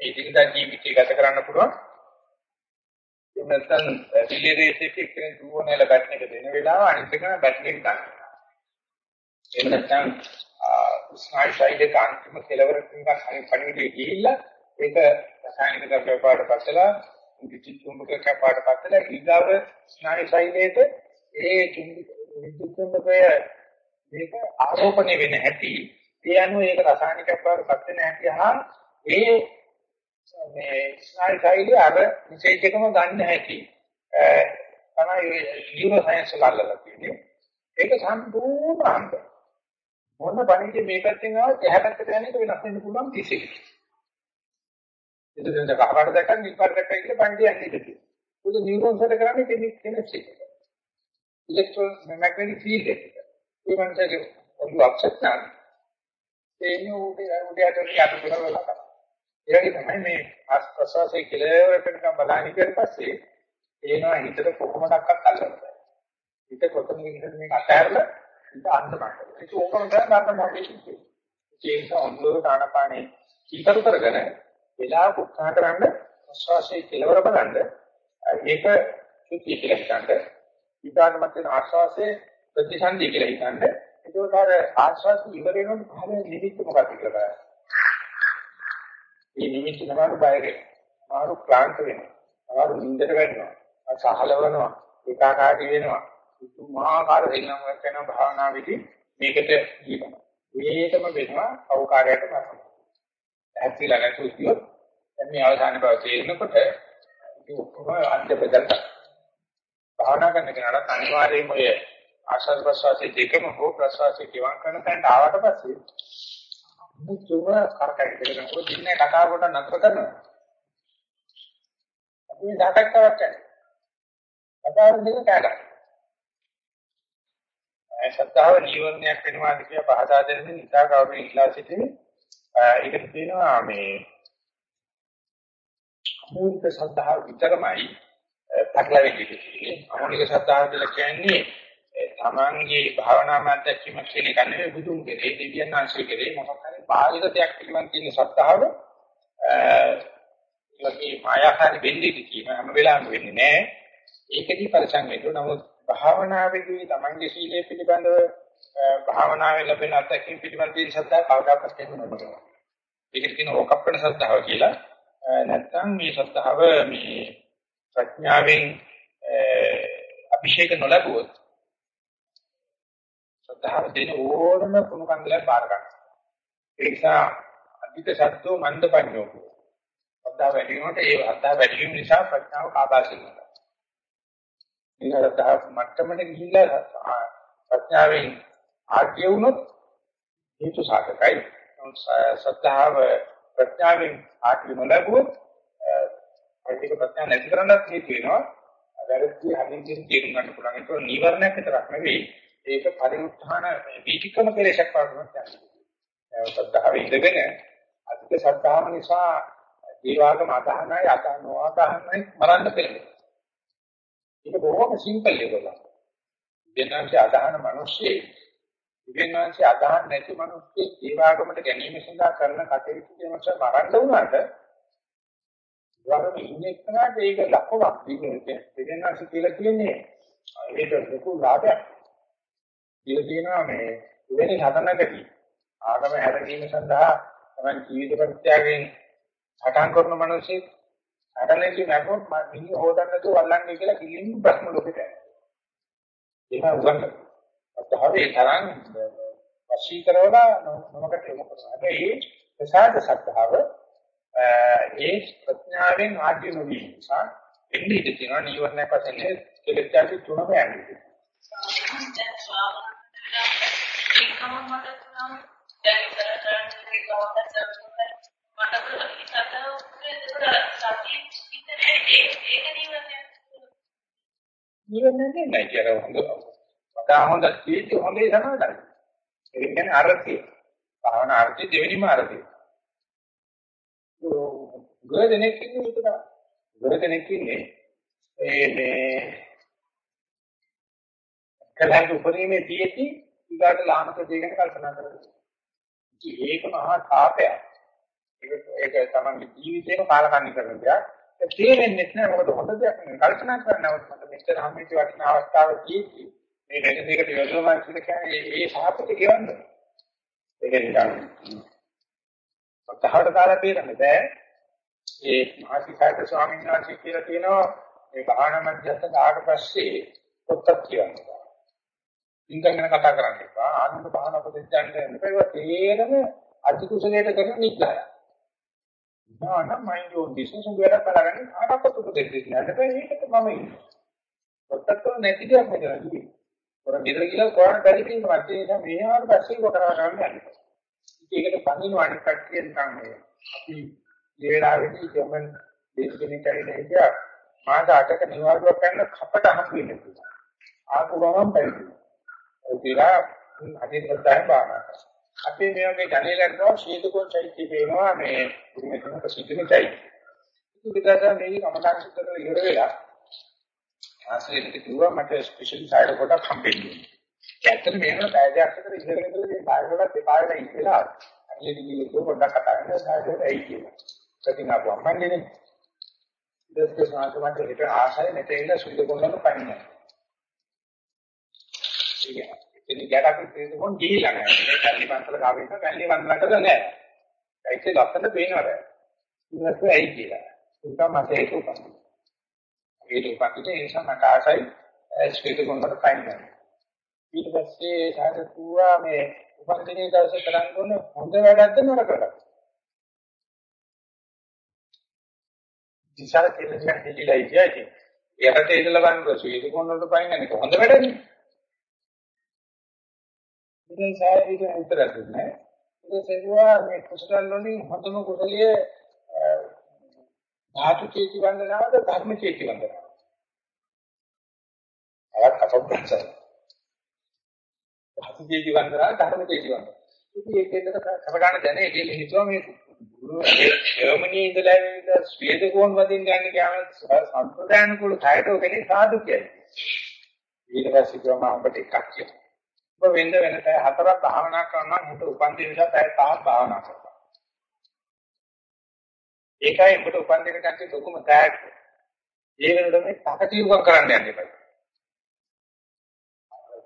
ඒ දිනදා ජීවිතය ගත කරන්න පුළුවන්. එහෙම නැත්නම් රිලේ රේස් එකේ කෙනෙක් දුවනල බැට් එක දෙන වෙලාව අනිත් එක බැට් එක ගන්න. එහෙම නැත්නම් ස්නායු ශෛලික අන්තිම කෙලවරට නිකන් පණිවිඩය ගිහිල්ලා ඒක රසායනික ද්‍රව්‍ය පාඩ පස්සලා විද්‍යුත් චුම්බක කපාඩ පස්සලා ඊගාව ස්නායු ශෛලයට ඒ විද්‍යුත් චුම්බකය මේක ආරෝපණය වෙන හැටි. ඒ අනුව ඒක රසායනික බවට පත් වෙන හැටි හා ඒ මේ ස්නායු ශෛලිය අර විශේෂ එකම ගන්න හැටි. තමයි නියුරෝ සයන්ස් වල අල්ලලා තියෙන්නේ. ඒක සම්පූර්ණ අන්ත මොන බණින්ද මේ පැත්තෙන් ආව එහා පැත්තට යන එක වෙනස් වෙන්න පුළුවන් කිසි එතකොට දැන් කහපාට දැක්කම නිල්පාට දැක්කයි කියලා බණ්ඩේ යන්නේ දෙකේ. උද නියුරෝන්ස් වල කරන්නේ කෙනෙක් කෙනෙක් එක. ඉලෙක්ට්‍රෝ මැග්නටික් ෆීල්ඩ් එක. ඒ වන්සගේ ඔළුව අප්සෙට් නම් එන්නේ උඩේ උඩේ අතට යට කරවලා. ඒ වගේ තමයි මේ ආස්වාසයේ කෙලවරට නිකන් බලන්න ඊට පස්සේ එනවා හිතට කොහොමදක්වත් අල්ලන්න. හිත කොතනින්ද මේක අතහැරලා හිත අන්තමට. ඒක ඕකම කරලා ගන්න මොකද? ඒ නිසා ඔන්නෝ දානපානේ කීතරු කරගෙන වෙලාව උත්සාහ කරන්න ප්‍රශ්වාසයේ කෙලවර බලන්න ඒක සුද්ධිය කියලා හිතන්න. ඊටාටමත් වෙන ආශ්වාසයේ ප්‍රතිසන්දිය කියලා හිතන්න. ඒකෝට අර ආශ්වාස ඉවර වෙනකොට පහළ නිමිත්ත මොකක්ද කියලා බලන්න. මේ නිමිත්ත තමයි බය වෙන්නේ. ආරු ක්ලාන්ත වෙනවා. ආරු නිින්දට වැටෙනවා. සහලවනවා. ඒකාකාරී වෙනවා. තුමාකාර දෙන්නම කරන භාවනාවේදී මේකට කියනවා. මේකම වෙනවා අවකාරයට කරනවා. ඇත්තලා නැතුව කියොත් දැන් මේ අවසාන බව තේරෙනකොට ඒක ඔක්කොම අන්ත බෙදලා භාවනා කරන කෙනාට අනිවාර්යයෙන්ම ඔය ආශස් ප්‍රසවාසයේ දෙකම හෝ ප්‍රසවාසයේ කිවන් කරන තැනට ආවට පස්සේ මුතුම කරකැටි දෙකම ඔය දින්නේ කතා කොට නතර කරනවා. අපි මේ දාටක් කරක් කතා කරන දෙක කෑගන්න. ඒ ශ්‍රද්ධාව ජීවනයක් වෙනවාද කියලා පහදා දෙන්න නිසා කවුරු ඉල්ලා සිටිනේ ඒකට තියෙනවා මේ මූලික ශ්‍රද්ධාව විතරමයි පැටලෙන්නේ කියන්නේ. මූලික ශ්‍රද්ධාව කියලා කියන්නේ තමන්ගේ භාවනා මාධ්‍යක්ෂම කියන එක නෙවෙයි බුදුන් කෙරේ දෙවියන් ආශ්‍රය කෙරේ මොකක් හරි බාහිර දෙයක් පිළිබඳ තියෙන ශ්‍රද්ධාව ඒකේ මායාකාරී වෙන්නේ කියන හැම වෙලාවෙම වෙන්නේ නැහැ. ඒකදී පරිසං වෙන්න නමුත් භාවනාවේදී තමන්ගේ සීලය පිළිබඳව භාවනාවේ ලැබෙන අත්දැකීම් පිළිබඳ තියෙන ශ්‍රද්ධාව කවදාකවත් එන්නේ නැහැ. ඒකට කියන ඕකප්පණ ශ්‍රද්ධාව කියලා. නැත්නම් මේ ශ්‍රද්ධාව මේ ප්‍රඥාවෙන් අභිෂේක නොලබුවොත් ශ්‍රද්ධාව දෙන ඕනම කුණු කන්දලක් බාර ගන්න. ඒ නිසා අධික ශබ්දෝ මන්දපඤ්ඤෝ. ශ්‍රද්ධාව වැඩි වෙනකොට ඒ ශ්‍රද්ධාව වැඩි වීම නිසා ප්‍රඥාව කාබාසින් වෙනවා. මේ ශ්‍රද්ධාව මට්ටමට ගිහිල්ලා ප්‍රඥාවෙන් ආර්ය වුණොත් හේතු සාධකයි. ශ්‍රද්ධාව ප්‍රඥාවෙන් ආත්ම ලැබුවොත් ඒක ප්‍රඥා නැති කරන්නත් හේතු වෙනවා. වැරදි හදින් තේරුම් ගන්න පුළුවන්. ඒක නිවර්ණයක් විතරක් නෙවෙයි. ඒක පරිඋත්ථාන වීතිකම කෙලෙසක් වගේ තමයි. ශ්‍රද්ධාව ඉඳගෙන අධික ශ්‍රද්ධාව නිසා දේවාගම අදහනයි අදහනවා අදහනයි මරන්න පෙළෙනවා. ඒක බොහොම සිම්පල් එකක්. වෙනන්සේ අදහන මිනිස්සේ ඉගෙනවාන්සේ අදහන් නැති මිනිස්සු ජීවාගමට ගැනීම සඳහා කරන කටයුතු කියනස මරන්න වුණාට වරම ඉන්නේ කනට ඒක ලකුණක් ඉන්නේ ඉගෙනවාන්සේ කියලා කියන්නේ. ඒක ලොකු ලාභයක්. කියලා කියනවා මේ වෙන හදනකදී ආගම හැදීම සඳහා තමයි ජීවිත ප්‍රත්‍යාවෙන් සටහන් කරන මිනිස්සේ. සටනේදී නැගොත් මිනිහ හොදන්න නැතුව වල්ලන්නේ කියලා කිලින් ප්‍රශ්න ලෝකෙට එනවා. ඒක උගන්වනවා. අතහරේ තරම් වශී කරවලා මොනකට යොමු කරනවා. හැබැයි ප්‍රසාද සත්‍තාව ඒ ප්‍රඥාවෙන් ආදී නොවි නිසා එන්නේ ඉඳී තියෙනවා නිවර්ණයක් වශයෙන් කෙලෙච්චාටි තුනම යන්නේ. ඒකම මට නම් දැන් ඉතල කරන්නේ කොහොමද මට සතිය ඉතින් ඒක නිවර්ණයක් නිවර්ණයක් නෑ කියලා හොඳ වඩා හොඳ කීටි හොඳේ තමයි. ඒ කියන්නේ අර්ථය. භාවනා අර්ථය දෙවෙනිම අර්ථය. ගොඩනෙක් ඉන්නේ උතන. ගොඩනෙක් ඉන්නේ ඒ මේ කලහට උපරීමේ තියෙති ඊගාට ලාමක දෙයකට කල්පනා කරනවා. ඒක මහා තාපයක්. ඒක ඒක තමයි ජීවිතේම කාලකන්ණි කරන දෙයක්. ඒක තේරෙන්නේ නැහැ මොකද හොඳ දෙයක් නෙවෙයි. කල්පනා කරනවත් මට මෙච්චර හැමතිස්සෙ වටින අවස්ථාවක් තියෙති. මේ වෙන දෙයකට යොදවනවා කියන්නේ ඒ සාපත කියවන්නේ. ඒක නිකන් සතහවට දාලා බේරන්න බෑ. ඒ මහසිකාට ස්වාමීන් වහන්සේ කියලා තියෙනවා මේ භාවනා මධ්‍යස්ථ ආවට පස්සේ පොත්තක් කියනවා. ඉංගගෙන කතා කරන්න එපා. ආනන්ද භාවනා උපදෙස් ගන්න එපා. තේරම අතිකුසලයට කරන නිග්‍රහය. නානම් මයින්ඩ් යෝන් බිස්නස් එක වැඩ කරගන්න කාටවත් උපදෙස් දෙන්න බෑ. ඒකට මම ඉන්නේ. පොත්තක් නැති දෙයක් මෙතන. පොර ගෙදර ගිහලා කොරණ බැරි කිව්වා. ඒ නිසා මෙහාට පස්සේ කොටව ගන්න යන්නේ. ඒකට පණිනු අනිත් කට්ටිය නිකන් මේ අපි මේ වෙලාවේදී ජර්මන් දේශකෙනෙක් ඇවිල්ලා හිටියා මාස 8ක නිවාඩුවක් ගන්න කපට හම් වෙන්න පුළුවන්. ආපු ගමන් බැරි. ඒ කියලා අදිට තමයි බානවා. අපි මේ වගේ ජනේලකට ශීතකෝන් චෛත්‍ය පේනවා මේ මෙතන ප්‍රසිද්ධම චෛත්‍ය. ඉතින් මේක මේ කමඨාන් සුද්ධ කරලා ඉවර වෙලා ආශ්‍රයයට කිව්වා මට ස්පෙෂල් සයිඩ් කොටක් හම්බෙන්නේ. ඇත්තට මේක පැයයක් විතර ඉඳගෙන ඉඳලා මේ කාර්යවල දෙපා වෙලා ඉඳලා අනිත් දිනේ පොඩ්ඩක් කතා කරලා සායයට ඇයි කියලා. ඉතින් අපු අම්මන්නේ ඊට සාකමන්ට හිට ආසයි නැතේන සුද්ධ කොන්නක පන්නේ. ඉතින් ගැටක් ඉතින් කොන් ගිහිලා නැහැ. මේ කල්ලි පන්සල ගාවෙන්න කල්ලි වන්දනටද නැහැ. ඒකේ ලස්සන පේනවද? ඊට පස්සේ ඇයි කියලා. ඒක මට ඒක උපන්නේ. ඒක උපන්නේ ඒ නිසා මට ආසයි ස්පීඩ් කොන්නක පන්නේ. ඊට පස්සේ සාකච්ඡා මේ උපන්දිනේ දවසේ කරන්න ඕන හොඳ වැඩක්ද නරක වැඩක්ද? විශාල කෙනෙක් හිටිලා ඉතියි. එයාට ඉඳලා බලන්න සුවේද කොන්නකට පයින්නන්නේ හොඳ වැඩනේ. ඉතින් සාහිත්‍ය උත්තර දුන්නේ. ඉතින් සේවා මේ කුසල වලින් හොඳම කුසලිය ධාතු චේති වන්දනාවද ධර්ම චේති වන්දනාවද? අවත් අපොක්කසයි. ධාතු චේති වන්දනාව ධර්ම චේති වන්දනාව. ඉතින් ඒකෙන්ද කපගන්න දැන ඒකෙන් හිතුවා මේ ජර්මනියේ ඉඳලා ඇවිල්ලා ස්වීඩ කෝන් වදින්න යන්නේ කියන සම්ප්‍රදායන කුල සායතෝ කෙනෙක් සාදු කියන්නේ. ඊට පස්සේ කිව්වම අපිට එකක් කියනවා. ඔබ වෙන්න වෙන තේ හතරක් භාවනා කරනවා හිත උපන්දින නිසා තේ තාත් භාවනා කරනවා. ඒකයි ඔබට උපන්දින කන්ටි ලොකුම තෑග්ග. ඒ වෙනකොට මේ තකතිරුකම් කරන්න යන්න එපා.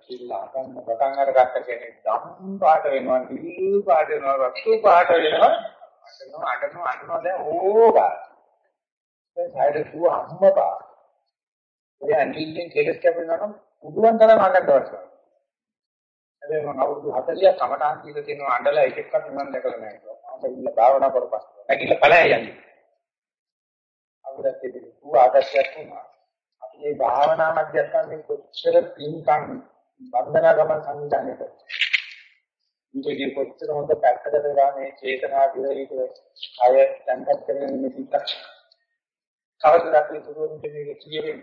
කිල්ලා ගන්න පටන් අරගත්ත කෙනෙක් ධම් පාට වෙනවා, නිල් පාට වෙනවා, රතු පාට වෙනවා. අඬනවා අඬනවා අඬනවා දැන් ඕගා. දැන් සයිඩ් තුව අම්මපා. ඔය ඇන්ටිල්ෙන් කෙලස් කැපෙනවා නම් උඩුවන් තරම් අඬනවා. හැබැයි මම අවුරුදු 40ක් කමටහන් කියලා තියෙනවා අඬලා එක එකක් මම දැකලා නැහැ. මම ඉන්න භාවනා කරපස්. නැගිටලා ඵලය යන්නේ. අවුරුද්දක් තිබුණා. ඌ ආදර්ශයක් වුණා. අපි මේ භාවනා මධ්‍යස්ථානයේ කොච්චර පින්කම් වන්දනා ගමන් සංවිධානය කරා. ඉතින් කොච්චර හොඳ පැත්තකට දාලා මේ චේතනා විරහිත අය සංකප්ප කරගෙන මේ සිතක් කවදාවත් ඉතුරුවෙන්නේ මේ කියන්නේ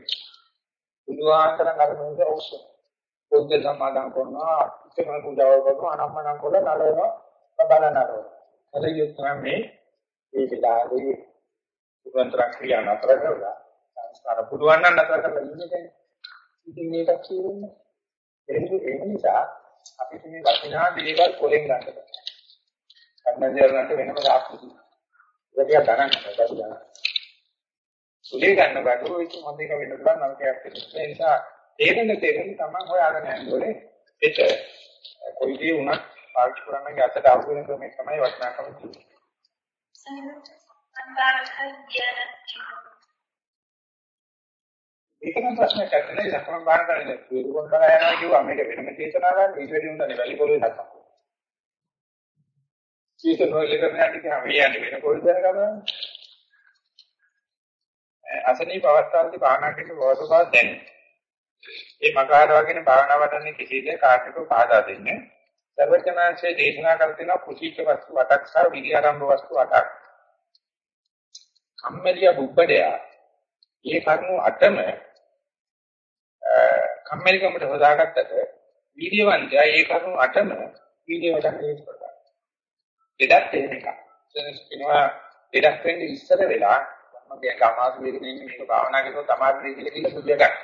බුදුආන්තරන් අර මොකද අවශ්‍ය පොද්ද සමාදන් කරනවා ඉතින් පූජාව කරනවා අනම්මනම් කරලා නඩනවා බලනවා එළිය තමයි මේ විලාදී උගන්තර ක්‍රියා නතර කරලා සංස්කාර පුදුවන් නම් නතර කරලා ඉන්නේ ඉතින් මේක කියන්නේ ඒ නිසා අපිට මේ වටිනා දේවල් කොහෙන් ගන්නද? කර්මජීවනට වෙනම සාක්ෂි. ඒක ගණන් කරලා සුලේ ගන්න බඩුව ඒක හොඳ එක වෙන්න පුළුවන් නරකයක් වෙන්න. ඒ නිසා තේරෙන තේරෙන තමයි හොයාගෙන යන්නේ. ඒක කොයි දේ වුණත් පාවිච්චි කරන්න ගැටට අහු වෙන ක්‍රමය තමයි වටිනාකම තියෙන්නේ. ඒකම ප්‍රශ්නයක් නැහැ. සක්මන් බාර කරන්නේ විරුවන් බලා යනවා කිව්වා. මේක වෙනම දේශනාවක් ඊට වැඩි උන්දනේ වැලි පොළේ නැත්තම් සීත නොලේ කරන්නේ කිව්වා මේ යන්නේ වෙන පොළේ දැනගන්නවා අසනීප අවස්ථාවේදී භාවනාවට වෝසබව දැනෙන ඒ මගාර වගේ භාවනා වඩන්නේ කිසිද කාර්යක පාදා දෙන්නේ සර්වඥාන්සේ දේශනා කර තියෙනවා කුසීත වස්තු අටක් සහ විද්‍යාරම්භ වස්තු අටක් කම්මැලිය බුබ්බඩයා මේ කරුණු අටම කම්මැලිකමට හොදාගත්තට වීර්යවන්තයා ඒ කරුණු අටම වීර්යවට හේතු කරගන්නවා. ලෙඩක් එන එක. එනවා ලෙඩක් වෙන්නේ ඉස්සර වෙලා මම කියන අමාරු වේදනේ මේක භාවනා කරනකොට අමාරු වේදනේ කියලා සුද්ධිය ගන්න.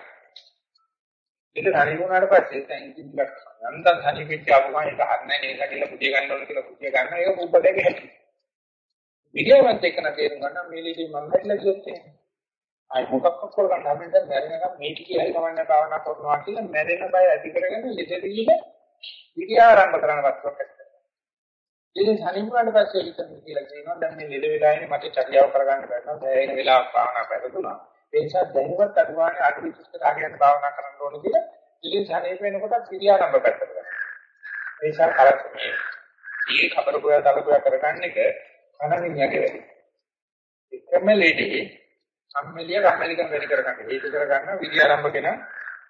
ඒක හරිුණාට පස්සේ දැන් ඉතින් ටිකක් යන්තම් හරිපිට ආවම ඒක හරිනේ නේද කියලා පුතිය ගන්න ඕන කියලා පුතිය ගන්න ඒක බුබ්බඩේගේ හැටි. විද්‍යාවත් එක්ක නම් තේරුම් ගන්න මේ ලීඩේ මම හිතලා කිව්වොත් අය මොකක්ද කරගන්න අපි දැන් මැරෙනකම් මේක කියලා කවන්න භාවනා කරනවා කියලා මැරෙන බය ඇති කරගෙන ඉතිරියිද විද්‍යාරම්භ කරන වස්තුවක් ඇත්තට. ඉතින් හනිමුණාට පස්සේ හිතන්න කියලා කියනවා දැන් මේ ලෙඩ වෙලා ඉන්නේ මට චර්යාව කරගන්න බැහැ නේද? දැන් වෙලාවක් භාවනා කරලා ඒ නිසා දැනුවත් අඩුවානේ අඩු විශේෂ ආගයන් භාවනා කරන්න ඕනේ කියලා ඉතින් ශරීර වෙනකොට විද්‍යාරම්භ කරගන්නවා. ඒ නිසා කරන්නේ මේ කබර ගෝයා තල ගෝයා කරගන්න එක කනමින් යගේ වැඩි. එකම ලෙඩේ සම්මෙලිය කම්මැලිකම් වැඩි කරගන්න හේතු කරගන්න විද්‍යාරම්භ කෙන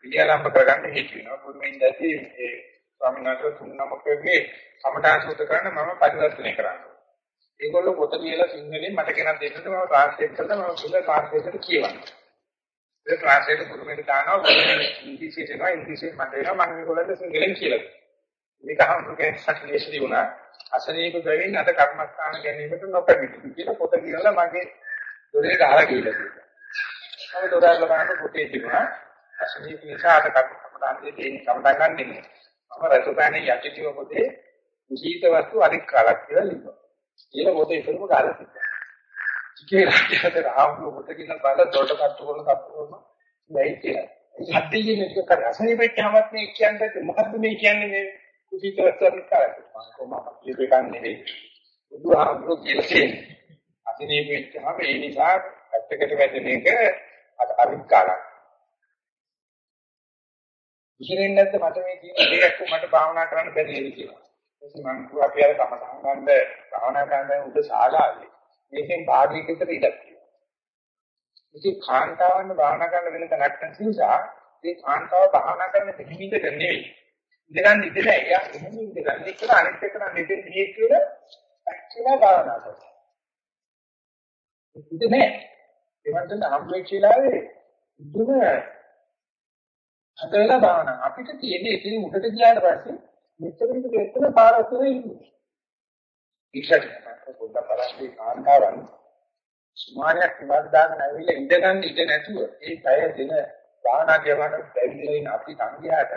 විද්‍යාරම්භ කරගන්න හේතු වෙනවා. මුලින්ම ඉඳදී ඒ ස්වාමීන් වහන්සේ තුන් නමකගේ සමඨාන් සූත කරන මම පරිවර්තනය කරනවා. ඒගොල්ලෝ පොත කියලා සිංහලෙන් මට කෙනක් දෙන්නද මම ට්‍රාන්ස්ලේට් කරලා මම සුදු ට්‍රාන්ස්ලේටර් කියවනවා. ඒ ට්‍රාන්ස්ලේටර් පුරුමෙට දානවා ඉංග්‍රීසියට එනවා ඉංග්‍රීසියෙන් මට එනවා මම ඒගොල්ලන්ට සිංහලෙන් කියලා දෙනවා. මේක හම්බුගේ සැකලේශී වුණා. අසනීප බැවින් අද කර්මස්ථාන ගැනීමට නොකඩිති කියලා පොත කියලා මගේ දොරේ ගහලා කියලා තියෙනවා. මම දොරාර ලබනකොට පොතේ තිබුණා අසනීප නිසා අද කර්මස්ථානයේ තියෙන කමඩ ගන්නෙ. මම රසපෑනේ යටිතිව පොතේ සීත වස්තු අධික කාලක් කියලා ලිව්වා. කියලා පොතේ ඉස්සරම ගහලා තිබ්බා. ටිකේ රාජ්‍යයට රාහුල පොත කියලා බලලා දොඩ කට්ටු කරන කට්ටු කරන නැයි කියලා. හද්දියේ මේක කරා අසනීපෙච්චාමත් මේ කියන්නේ මොකද්ද මේ කියන්නේ මේ කුසීත වස්තු අධික කාලක්. මම කොහොමද ලිපේ නෙවෙයි. බුදුහාමුදුරුවෝ කියලා තියෙන්නේ. අසනීපෙච්චාම ඒ නිසා පැත්තකට වැදෙන එක අධික කාලක්. ඉතින් නැද්ද මට මේ කියන දෙයක් මට භාවනා කරන්න බැරි නේද කියලා. ඊට මම කිව්වා අපි අර කමතහන් ගන්න භාවනා කරන්න උද ශාලාවේ මේකෙන් භාගයකට ඉඩක් තියෙනවා. ඉතින් කාන්තාවන් භාවනා කරන්න වෙන තැනක් නිසා ඒ කාන්තාව භාවනා කරන්න දෙහිමින්ද නෙවෙයි. ඉඳගන්න ඉඳලා එයා එහෙම ඉඳගන්න ඉතල අනිත් එක නම් මෙතෙන් දිහේ කියලා ඇක්චුවල් භාවනා කරනවා. ඉතින් නෑ. ඒවට නම් වෙච්චිලාවේ ඉදුම හතරලා භාවනා අපිට තියෙන්නේ ඉතින් උඩට ගියාට පස්සේ මෙතනින් දෙතන පාරක් තුන ඉන්නේ. ඉක්ෂට පොඩ්ඩක් බලන්න කාන්තාවන් සුමානයක් වර්ධාන නැවිලා ඉඳගන්න ඉඳ නැතුව ඒ පැය දින වාහන ගමන බැරිලා ඉන්න අපි සංඝයාට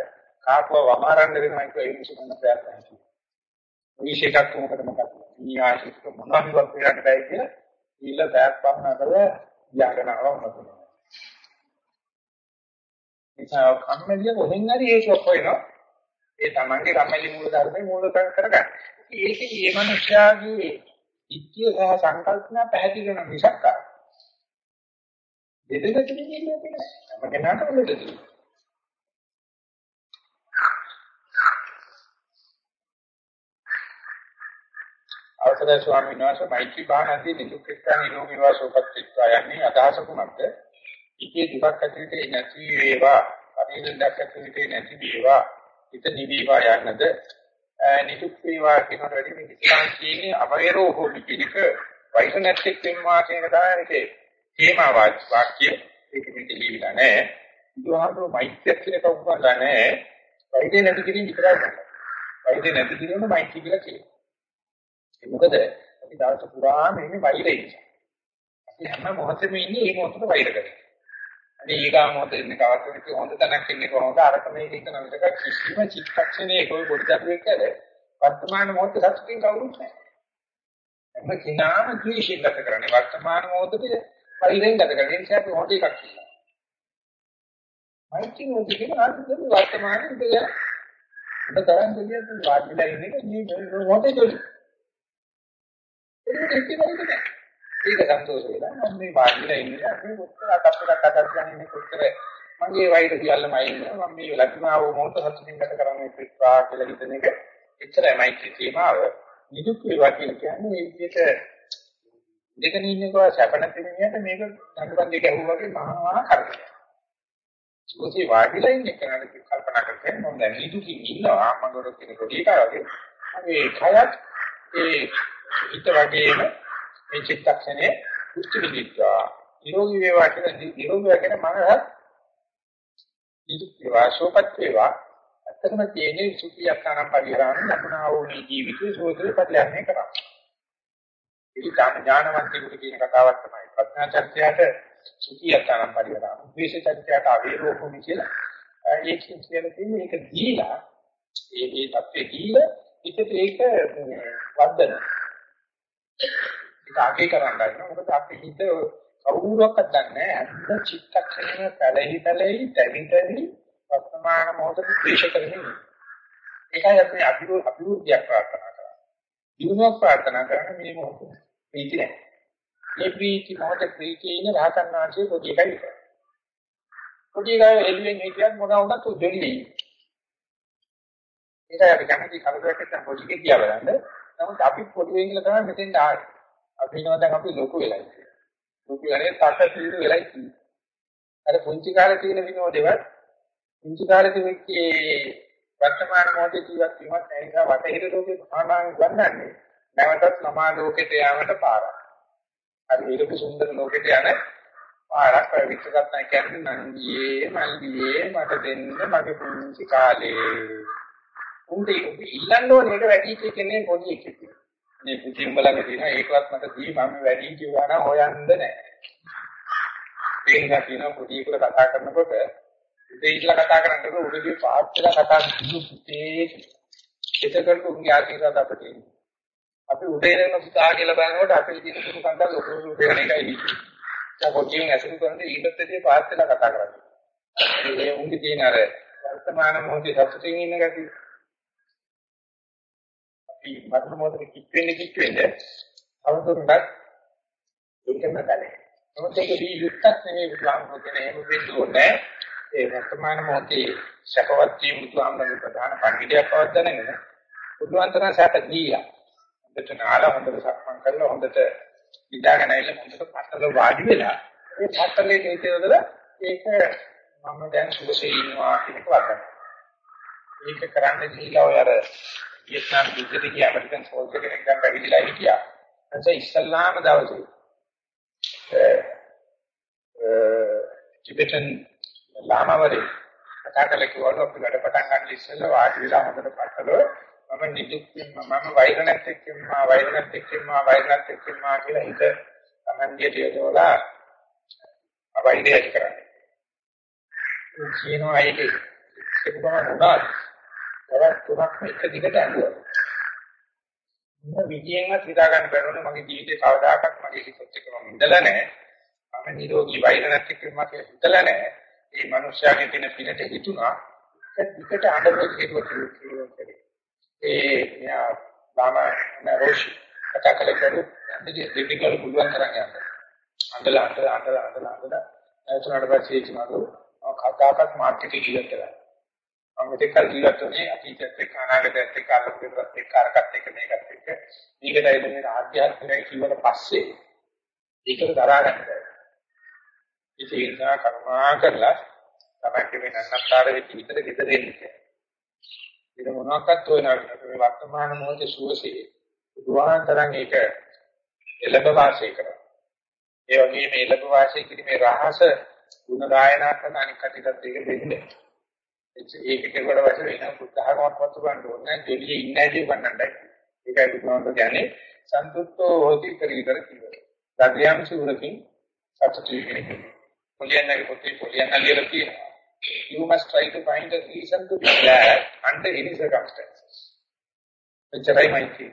කාපුව වමාරන්න වෙනවා කියලා ඒ මිනිස්සු කරන ප්‍රයත්නයි. විශේෂයක් මොකද මොකද? මේ ආශික මොනවාවත් කරන්න බැහැ කියලා ඊළ බෑක් පහන කරලා ය아가නවා මොකද? ඒසාව කම්මැලිය කොහෙන් හරි ඒක හොයනවා. ඒ තමන්ගේ කම්මැලි මූල ධර්මයේ මූල කරගන්න. ඒකේ මේ මනුෂ්‍යයාගේ ඉත්‍ය සහ සංකල්පන පැහැදිලි වෙන මිසක් දෙදෙකට දෙන්නේ නැහැ. තම කෙනාට වලදදී. අවසරයි ස්වාමීන් වහන්සේ මෛත්‍රී භාවනාදී නිදුක්ඛ නිරෝගී වාසෝපත්තිත්වා යන්නේ අදහස කුමක්ද? ඉතේ දුක් ඇතිවිතේ නැති වේවා, පරිණතක් ඇතිවිතේ නැති වේවා, හිත නිවිවා යන්නද නිදුක් වේවා කියනට වැඩි මේ ඉස්ලාම් කියන්නේ අවයරෝ හොලි කියනක වයිසනැටික් වෙනවා කියන දායකේ තේමා වාක්‍ය ඒක මෙතන ලියවිලා නැහැ. බුදුහාමුදුරුවෝ මෛත්‍රිය කියන එක උගන්ලා නැහැ. වෛද්‍ය නැති කිරීම විතරයි කරන්නේ. වෛද්‍ය නැති කිරීම මෛත්‍රී කියලා කියනවා. ඒ මොකද අපි දවස පුරාම ඉන්නේ වෛරයෙන්. අපි හැම මොහොතෙම ඉන්නේ මේ මොහොතට වෛර කරගෙන. අනේ ඊගා මොහොතේ ඉන්න කවදාවත් හොඳ තැනක් ඉන්නේ කොහොමද අරක මේක එක නමිතක කිසිම චිත්තක්ෂණයක ඔය පොඩි දරුවෙක් කර වර්තමාන මොහොතේ සතුටින් කවුරුත් නැහැ. එන්න කිනාම ද්වේෂයෙන් ගත කරන්නේ වර්තමාන මොහොතේ පරිලෙන් ගත කරන්නේ නිසා අපි හොඳ එකක් කියනවා. මෛත්‍රී මොහොතේ කියන අර්ථය වර්තමානයේ ඉඳලා ඔබ තරම් දෙවියන් වාඩිලා ඉන්නේ මේ මොහොතේ දෙවි. ඒක දෙකේ වලද නැහැ. ඒක සන්තෝෂ වෙලා මම මේ වාඩිලා ඉන්නේ. අපි කොච්චර අතප්පරක් අතක් ගන්නේ කොච්චර මගේ වෛර සියල්ලමයි ඉන්නේ මම මේ ලක්ෂණාව මොහොත සතුටින් ගත කරන්නේ පිටවා කියලා හිතන එක එච්චරමයි තේමාව නිදුක් වේවා කියලා කියන්නේ මේ විදිහට දෙකන ඉන්නකෝ සැප නැති මිනිහට මේක දඬුවම් දෙක ඇහුවා වගේ මහා කරදරයක්. සුඛී වාඩිලා ඉන්න කෙනාට කල්පනා කරගෙන මම දැන් නිදුකින් ඉන්නවා. මම ගොඩක් කෙනෙක් කොටි එකා වගේ. මේ කයත් ඒ හිත වගේම මේ චිත්තක්ෂණය කුච්ච විදිත්වා නිරෝගී වේවා කියලා නිරෝගී වේගෙන මනස නිදුක් වේවා සෝපත් වේවා අත්‍තරම තියෙන්නේ සුඛියක් කරන පරිහරණ ලකුණා වූ ජීවිතේ සෝදේ පරිහරණය කරා. ඒක ඥානවන්තයෙකුට කියන කතාවක් තමයි. ප්‍රඥාචර්යයට සුඛියක් කරන පරිහරණ. විශේෂචර්යයට අවේරෝපොමි කියලා. ඒකෙන් කියලා තියෙන්නේ ඒක දීලා ඒ ඒ தත්ත්වේ දීලා ඉතින් ඒක වර්ධන. ඒක අගේ කරන්න ගන්න. මොකද අපි හිත කවුරුවක්වත් දන්නේ නැහැ. අද චිත්තක්ෂණය පැලෙහි පැලෙහි තැවි තැවි වර්තමාන මොහොතේ ක්ලේශ කරමින්. ඒකයි අපි අභිවෘද්ධියක් ප්‍රාර්ථනා කරන්නේ. දිනුවක් ප්‍රාර්ථනා කරන්නේ මේ මොහොතේ. ප්‍රීති නැහැ. මේ ප්‍රීති මොහොතේ ප්‍රීතිය ඉන්න රහතන් වහන්සේ පොඩි එකයි විතරයි. පොඩි එකයි එළියෙන් හිටියත් මොන වුණත් උදෙන්නේ. ඒකයි අපි කැමති කවුරුහක් එක්ක පොඩි එකක් කියලා බලන්න. නමුත් අපි පොඩි වෙන්න තමයි මෙතෙන් ආවේ. අපි හිතනවා දැන් අපි ලොකු වෙලා ඉන්නේ. ලොකු වෙලේ තාක්ෂ තීරු වෙලා ඉන්නේ. අර පුංචි කාලේ තියෙන විනෝදේවත් පුංචි කාලේ තිබෙච්චේ වර්තමාන මොහොතේ ජීවත් වීමත් නිසා වටහිර ලෝකේ සමාන ගන්නන්නේ. නැවතත් සමාන ලෝකෙට යාමට පාරක්. හරි ඒක සුන්දර ලෝකෙට යන පාරක් විචකත් නැහැ කියන්නේ නංගියේ මල්ලියේ මට දෙන්න මගේ පුංචි කාලේ. උන්ට ඉල්ලන්න ඕනේ ඒක වැඩි කෙනෙක් පොඩි එකෙක්. මේ පුතින් බලන්න තියෙනවා ඒකවත් මට දී මම වැඩි කිව්වා නම් හොයන්න නැහැ. ඒ නිසා කියනවා පොඩි එකට කතා කරනකොට උදේ ඉట్లా කතා කරනකොට උදේ පාත් වෙලා කතා කරන පුතේ එතකොට උන්ගේ ආශිර්වාද අපට එන්නේ. අපි උදේ වෙන පුතා කියලා බලනකොට අපේ දින සුළු කන්දල් ලොකු ලොකු වෙන එකයි ඉන්නේ. දැන් කොටියෙන් ඇසුරු කරන්නේ ඊටත්දී පාත් වෙලා කතා කරන්නේ. ඒ උන්ගේ තියෙන අර වර්තමාන මොහොතේ සතුටින් ඉන්න ගැතියි. මරණ මොහොතේ කිත් වෙන්න කිත් වෙන්න අවසරයක් ඒකම බලයි. මොකද ඒක දීවිත්තක් නෙමෙයි බුදුහාමුදුරුවෝ කියන එහෙම වෙන්න ඕනේ. ඒ වර්තමාන මොහොතේ සැපවත් වීම බුදුහාමුදුරුවෝ ප්‍රධාන පණිවිඩයක් පවත්වනගෙන බුදුන්තරන් සැප දීලා. හොඳට නාලා හොඳට සක්මන් කරලා හොඳට ඉඳගෙන ඉන්න හොඳට පතල වාඩි වෙලා ඒ පතලේ නිතරදල ඒක මම දැන් සුබසේ ඉන්නවා කියන එක වදන. ඒක කරන්න ගිහිලා ඔය අර වියට්නාම් යුද්ධෙට ගිය ඇමරිකන් සෝල්ජර් කෙනෙක් දැන් පැවිදිලා හිටියා. එතකොට ඉස්ලාම දවසේ ටිබෙටන් ලාමවරේ කතා කළ කිව්වලු අපි වැඩ පටන් ගන්න ඉස්සෙල්ලා වාඩි වෙලා හොඳට පටලව මම නිදුක් මම වෛර නැත්නම් මා වෛර නැත්නම් මා වෛර නැත්නම් මා කියලා හිත තමන්ගේ යොදවලා අවෛරය ඇති කරන්නේ. කියනවා ඒක ඒක තමයි උදාහරණ. දවස් තුනක් එක දිගට ඇඬුවා. මම විදියෙන්වත් හිතා ගන්න බැරුණා මගේ ජීවිතේ කවදාකවත් මගේ හිතත් එක්ක මම ඉඳලා නැහැ. මම නිරෝගී වෛර නැති මට හිතලා නැහැ. මේ මිනිස්යාගේ තියෙන පිනට හිතුණා. ඒක දිගට අඬන කෙරුවා ඒ යා බාම නරෝෂි කතා කළකරු දෙවිකල් පුළුවන් තරම් යන්න. අඬලා අඬලා අඬලා අඬලා අඬලා එතනට පස්සේ කිව්වා කතාවක් මාර්කට් එකේ ඉවත් කළා. මම මෙතෙක් කල් ජීවත් වුණේ අතීතයත් එක්ක අනාගතයත් එක්ක අලුතෙත් එක්ක අරකට එක්ක මේකත් එක්ක මේකට එන්නේ ආධ්‍යාත්මිකයි කියවට පස්සේ ඒකට දරා ගන්න බැහැ. ඉතින් ඒක කර්මා කරලා තමයි මේ නන්නතර වෙච්ච විතර ගෙදර එන්නේ. ඒක මොනවාක්වත් හොයනකට මේ වර්තමාන මොහොතේ සුවසේ දුවාන්තරන් ඒක එළඹ වාසය කරනවා. ඒ වගේම එළඹ වාසය කිරීමේ රහස ගුණ ගායනා කරන අනික් කටිටත් ඒක දෙන්නේ. ඒක කෙරුවට පස්සේ වෙන බුද්ධහමවත් වතු ගන්න ඕනේ. නැහැ දෙවියන් ඉන්නේ නැති වන්නණ්ඩයි ඒකයි බුදුහාමර කියන්නේ සන්තුෂ්ටෝ හොති පරිවිතර කියනවා සත්‍යයන් සූරකින් සත්‍යය කියන්නේ පොලියන්නගේ පොතේ පොලියන්න ලියලා තියෙනවා. You must try to find a reason to be glad under any circumstances. එච්චරයි මයිති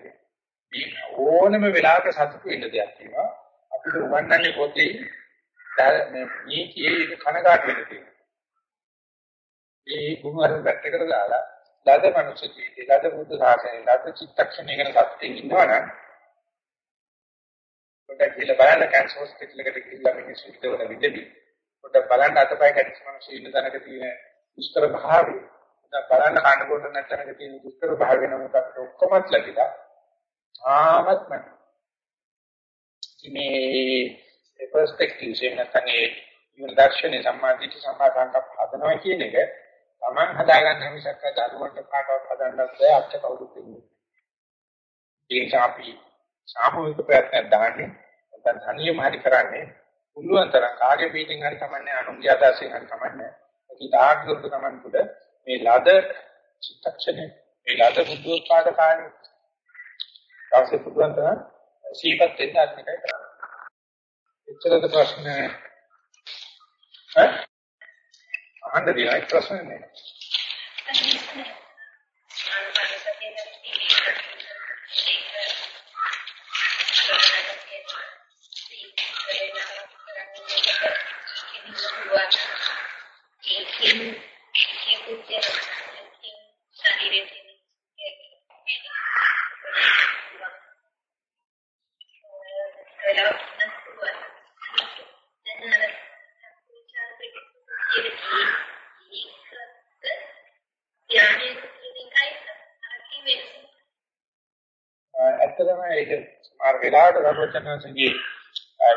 ඕනම වෙලාවක සතුටු වෙන්න දෙයක් තියෙනවා. අපිට උගන්වන්නේ පොතේ. මේ නීතියේ කනගාටු වෙන්න තියෙනවා. ඒ කුමාරන් පැත්තකට දාලා ලද මනුෂ්‍ය ජීවිතය, ලද බුද්ධ ශාසනය, ලද චිත්තක්ෂණය ගැන සත්‍යයෙන් ඉන්නවනම් පොඩ්ඩක් ගිහලා බලන්න කැන්සර් හොස්පිටල් එකට ගිහිල්ලා මිනිස්සු ඉඳවන විදිහදී පොඩ්ඩක් බලන්න අතපය කැඩිච්ච මිනිස්සු ඉන්න තැනක තියෙන දුෂ්කර භාවය. දැන් බලන්න කන්න බොන්න නැත්නම් තියෙන දුෂ්කර භාවය නම් මොකක්ද ඔක්කොමත් ලැබිලා ආමත් මේ පර්ස්පෙක්ටිව් එක නැත්නම් ඒ ඉවන දර්ශනේ සම්මාදිට සම්මාසංකප්ප හදනවා කියන එක Taman හදාගන්න මිසක් දරුවන්ට කාටවත් හදන්නත් බෑ අච්ච කවුරුත් ඉන්නේ. ඒක අපි සාමූහික ප්‍රයත්නයක් දාන්නේ නැත්නම් ධනියම හරි කරන්නේ පුළුවන් තරම් කාගේ පිටින් හරි කමන්නේ අනුන්ගේ අදහසෙන් හරි කමන්නේ. ඒක ආග්‍රහ තමන් තුළ මේ ලද චිත්තක්ෂණේ මේ ලද බුද්ධෝත්පාද කාලේ ඊපස්සේ පුළුවන් තරම් සීපත් වෙන්න අත් එකයි කරන්නේ. එච්චරද ප්‍රශ්න ඈ අහන්න දිනා ප්‍රශ්න නෑ. ඇත්තටම වෙලාවට රබචනසගේ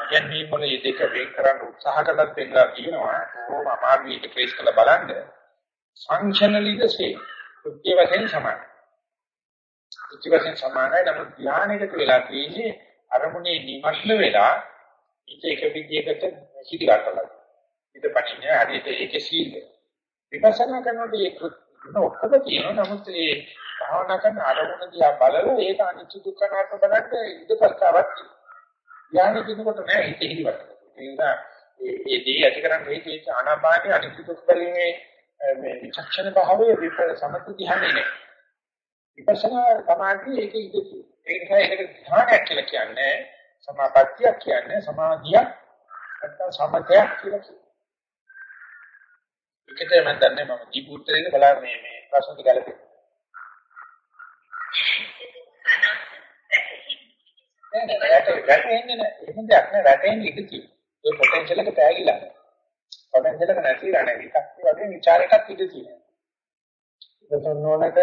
ගැන්වීම වල මේ දෙක වෙන් කරන්න උත්සාහ කළත් වෙනවා කියනවා. කොහොම අමාරු මේක ට්‍රේස් කරලා බලන්න. ෆන්ක්ෂනලි ද සේම් කෘත්‍ය වශයෙන් සමානයි. කෘත්‍ය වශයෙන් සමානයි. නමුත් ධානයකට වෙලා තියෙන්නේ අරමුණේ නිමග්න වෙලා ඊට එක විදියකට සිටි ගන්නවා ඊට පස්සේ හරියට ඒකේ සීල විපස්සනා කරනකොට ඒ කෘත්‍ය ඔක්කොම තියෙනවා. නමුත් ඒ භාවනා කරන අරමුණ දිහා බලලා ඒක අනිත්‍ය දුක්ඛ නාම බලන්න ඉද ප්‍රස්තාවක් ඥානෙ කිනකොට නෑ හිත හිරිවට ඒ නිසා ඒ දී ඇති කරන්නේ මේකේ ආනාපානිය අනිත්‍ය දුක්ඛ බැලීමේ මේ විචක්ෂණ භාවයේ විපර සමථ ධ්‍යානෙ නේ. විපස්සනා සමාධිය ඒක ඉදිරි ඒ නිසා ඒකට ධ්‍යානයක් කියලා කියන්නේ සමාපත්තියක් කියන්නේ සමාධියක් නැත්නම් සමතයක් කියලා කියනවා ඒකද මම දන්නේ මම දීපු උත්තරේ බලන්න මේ මේ ප්‍රශ්නට ගැලපෙන්නේ නෑ නෑ වැටෙන්නේ නෑ. එහෙම දෙයක් නෑ. වැටෙන්නේ ඉඳී තියෙනවා ඒ පොටෙන්ෂල් එක තෑගිලා. පොටෙන්ෂල් එක නැතිලා නෑ. විකක් වගේ ਵਿਚාරයකට ඉඳී තියෙනවා. ඒක නෝනක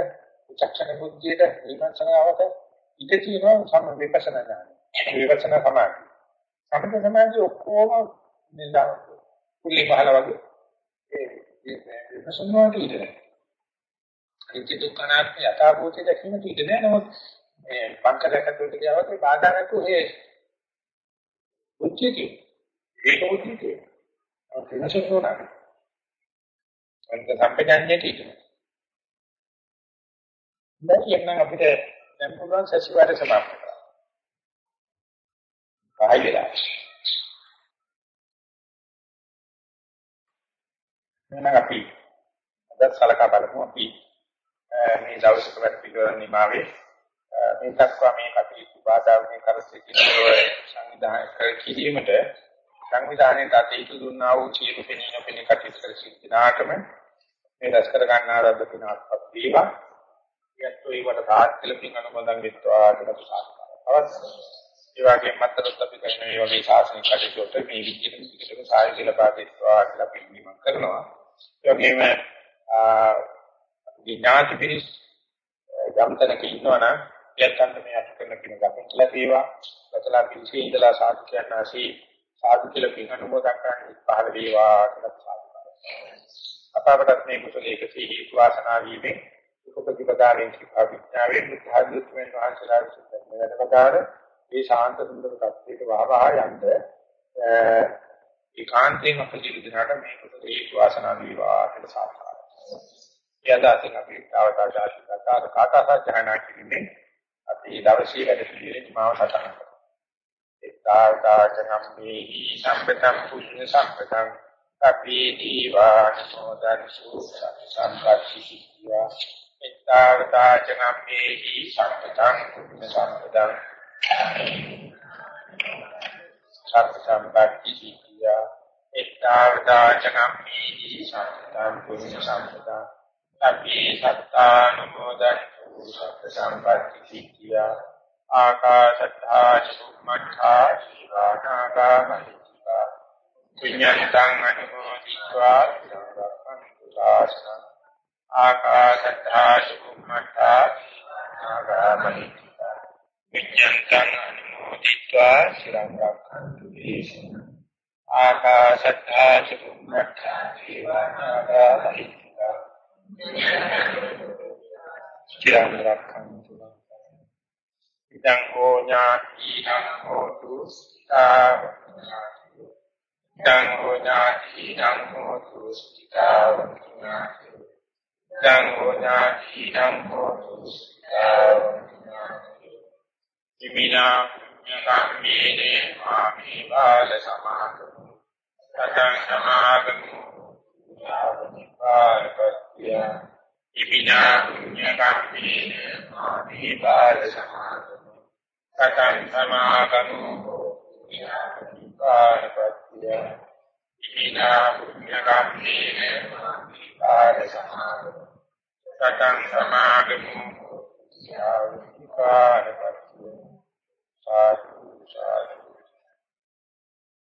චක්ෂණ බුද්ධියට විපස්සනාවට ඉඳී තියෙනවා සම විපස්සනා ඥාන. විපස්සනා සමාධි. සමථ සමාධි ඔක්කොම නිලා කුලි පහල වගේ. ඒ විපස්සනාවට ඉඳී අනිත්‍ය දුක්ඛනාත්ම යථාභූතය දැකීමට ඉඩ නැහැ නමුත් මේ පංකරකට ගියවත් ඒ බාධා නැතු ඒ උච්චිතේ ඒක උච්චිතේ වෙනසෝනා අන්ත සම්පජාඤ්ඤයට ඉඩ නැහැ නම් අපිට දැන් පුළුවන් සතිವಾರ සමාප්ත කරන්න. කායි වෙලා. එහෙනම් අපි අද සලකා බලමු අපි මේ දවසක වැඩ පිළිවෙල නිමාවේ. මේ දක්වා මේ කටයුතු බාධාවකින් කරසිටිනව සංවිධානය කර කිරීමට සංවිධානයේ දතේතු දුන්නා වූ චීරු පෙනීන පෙනී කටයුතු කර සිටිනාටම මේ රැස් කර ගන්නා රද්ද පිනාත්පත් වේවා. යැත්තු ඒවට සාර්ථක පින් අනුමෝදන් වෙත්වා කියලා සාකච්ඡා ඒ වගේම මතරත් අපි කරන මේ වගේ ශාසනික කටයුතු මේ විදිහට පිටක සාය කියලා පාදෙත්වා කියලා පිළිගීම කරනවා. ඒ වගේම ඥාති පිරිස් යම්තනක ඉන්නවනම් එයන්ට මේ අපි කරන කින ගමන් ලැබේවා සතලා පිළිසේ ඉඳලා සාදු කියනාසී සාදු කියලා පින් අනුමෝදන් කරන්නේ පහළ වේවා කියලා අපවටත් මේ කුසල ඒකසී හේතු වාසනා වීමෙන් උපපතිපදාවෙන් අවිඥාවෙන් බුද්ධාධිත්වයෙන් වහන්සේලා සුද්ධමයනකදාර මේ ශාන්ත සුන්දර තත්ත්වයක වහවහ යන්න ඒකාන්තයෙන් අපේ ජීවිතයට මේ කුසල හේතු වාසනා වේවා කියලා සාකච්ඡා යදාසින් අපි අවතාරාශිකාකාර කාටා සත්‍යනා කිරීමේ අපි දවසේ වැඩ පිළිවෙලේ මාව සටහන් කරනවා. ඒකාකාචනම්මේහි සම්පතම් පුඤ්ඤ සම්පතම් අපි දීවානෝදන්සු සම්පත්තිසියා ඒකාකාචනම්මේහි සම්පතම් පුඤ්ඤ සම්පතම් විද්‍යා එක්තාවදාචකම්මේහි සත්තං පුඤ්ඤ සම්පදා අපේ සත්තානුමෝදන්තු සත්ත සම්පatti සිද්ධියා ආකාශත්තා චුම්මත්තා ජීවානාගා මහිත්‍තිකා පුඤ්ඤන්තං අනුමෝදිत्वा සම්පන්නු දාසන ආකාශත්තා චුම්මත්තා ජීවානාගා මහිත්‍තිකා පුඤ්ඤන්තං අනුමෝදිत्वा සිරංගක්ඛන්තු දේශනා ආකාශත්තා චුම්මත්තා දීවානාගා මහිත්‍තිකා සිරං රක්ඛන්තු ඉදං හෝ ඥාතිනං හෝතු ස්ථාව ඉදං හෝ ඥාතිනං හෝතු ස්ථාව ඉදං හෝ ඥාතිනං හෝතු ස්ථාව ඉමිනා කම්මේනේ මාමි බාල සමාගමු තතං සමාගමු යාවති පාරපත්‍ය ඉමිනා කම්මේනේ මාමි බාල සමාගමු සතං සමාගමෝ පාරපත්‍ය ඉනා පුඤ්ඤකම්මේන පාර සමාගමෝ සතං සමාගමෝ යාවිකාරපත්‍ය සාදු සාදු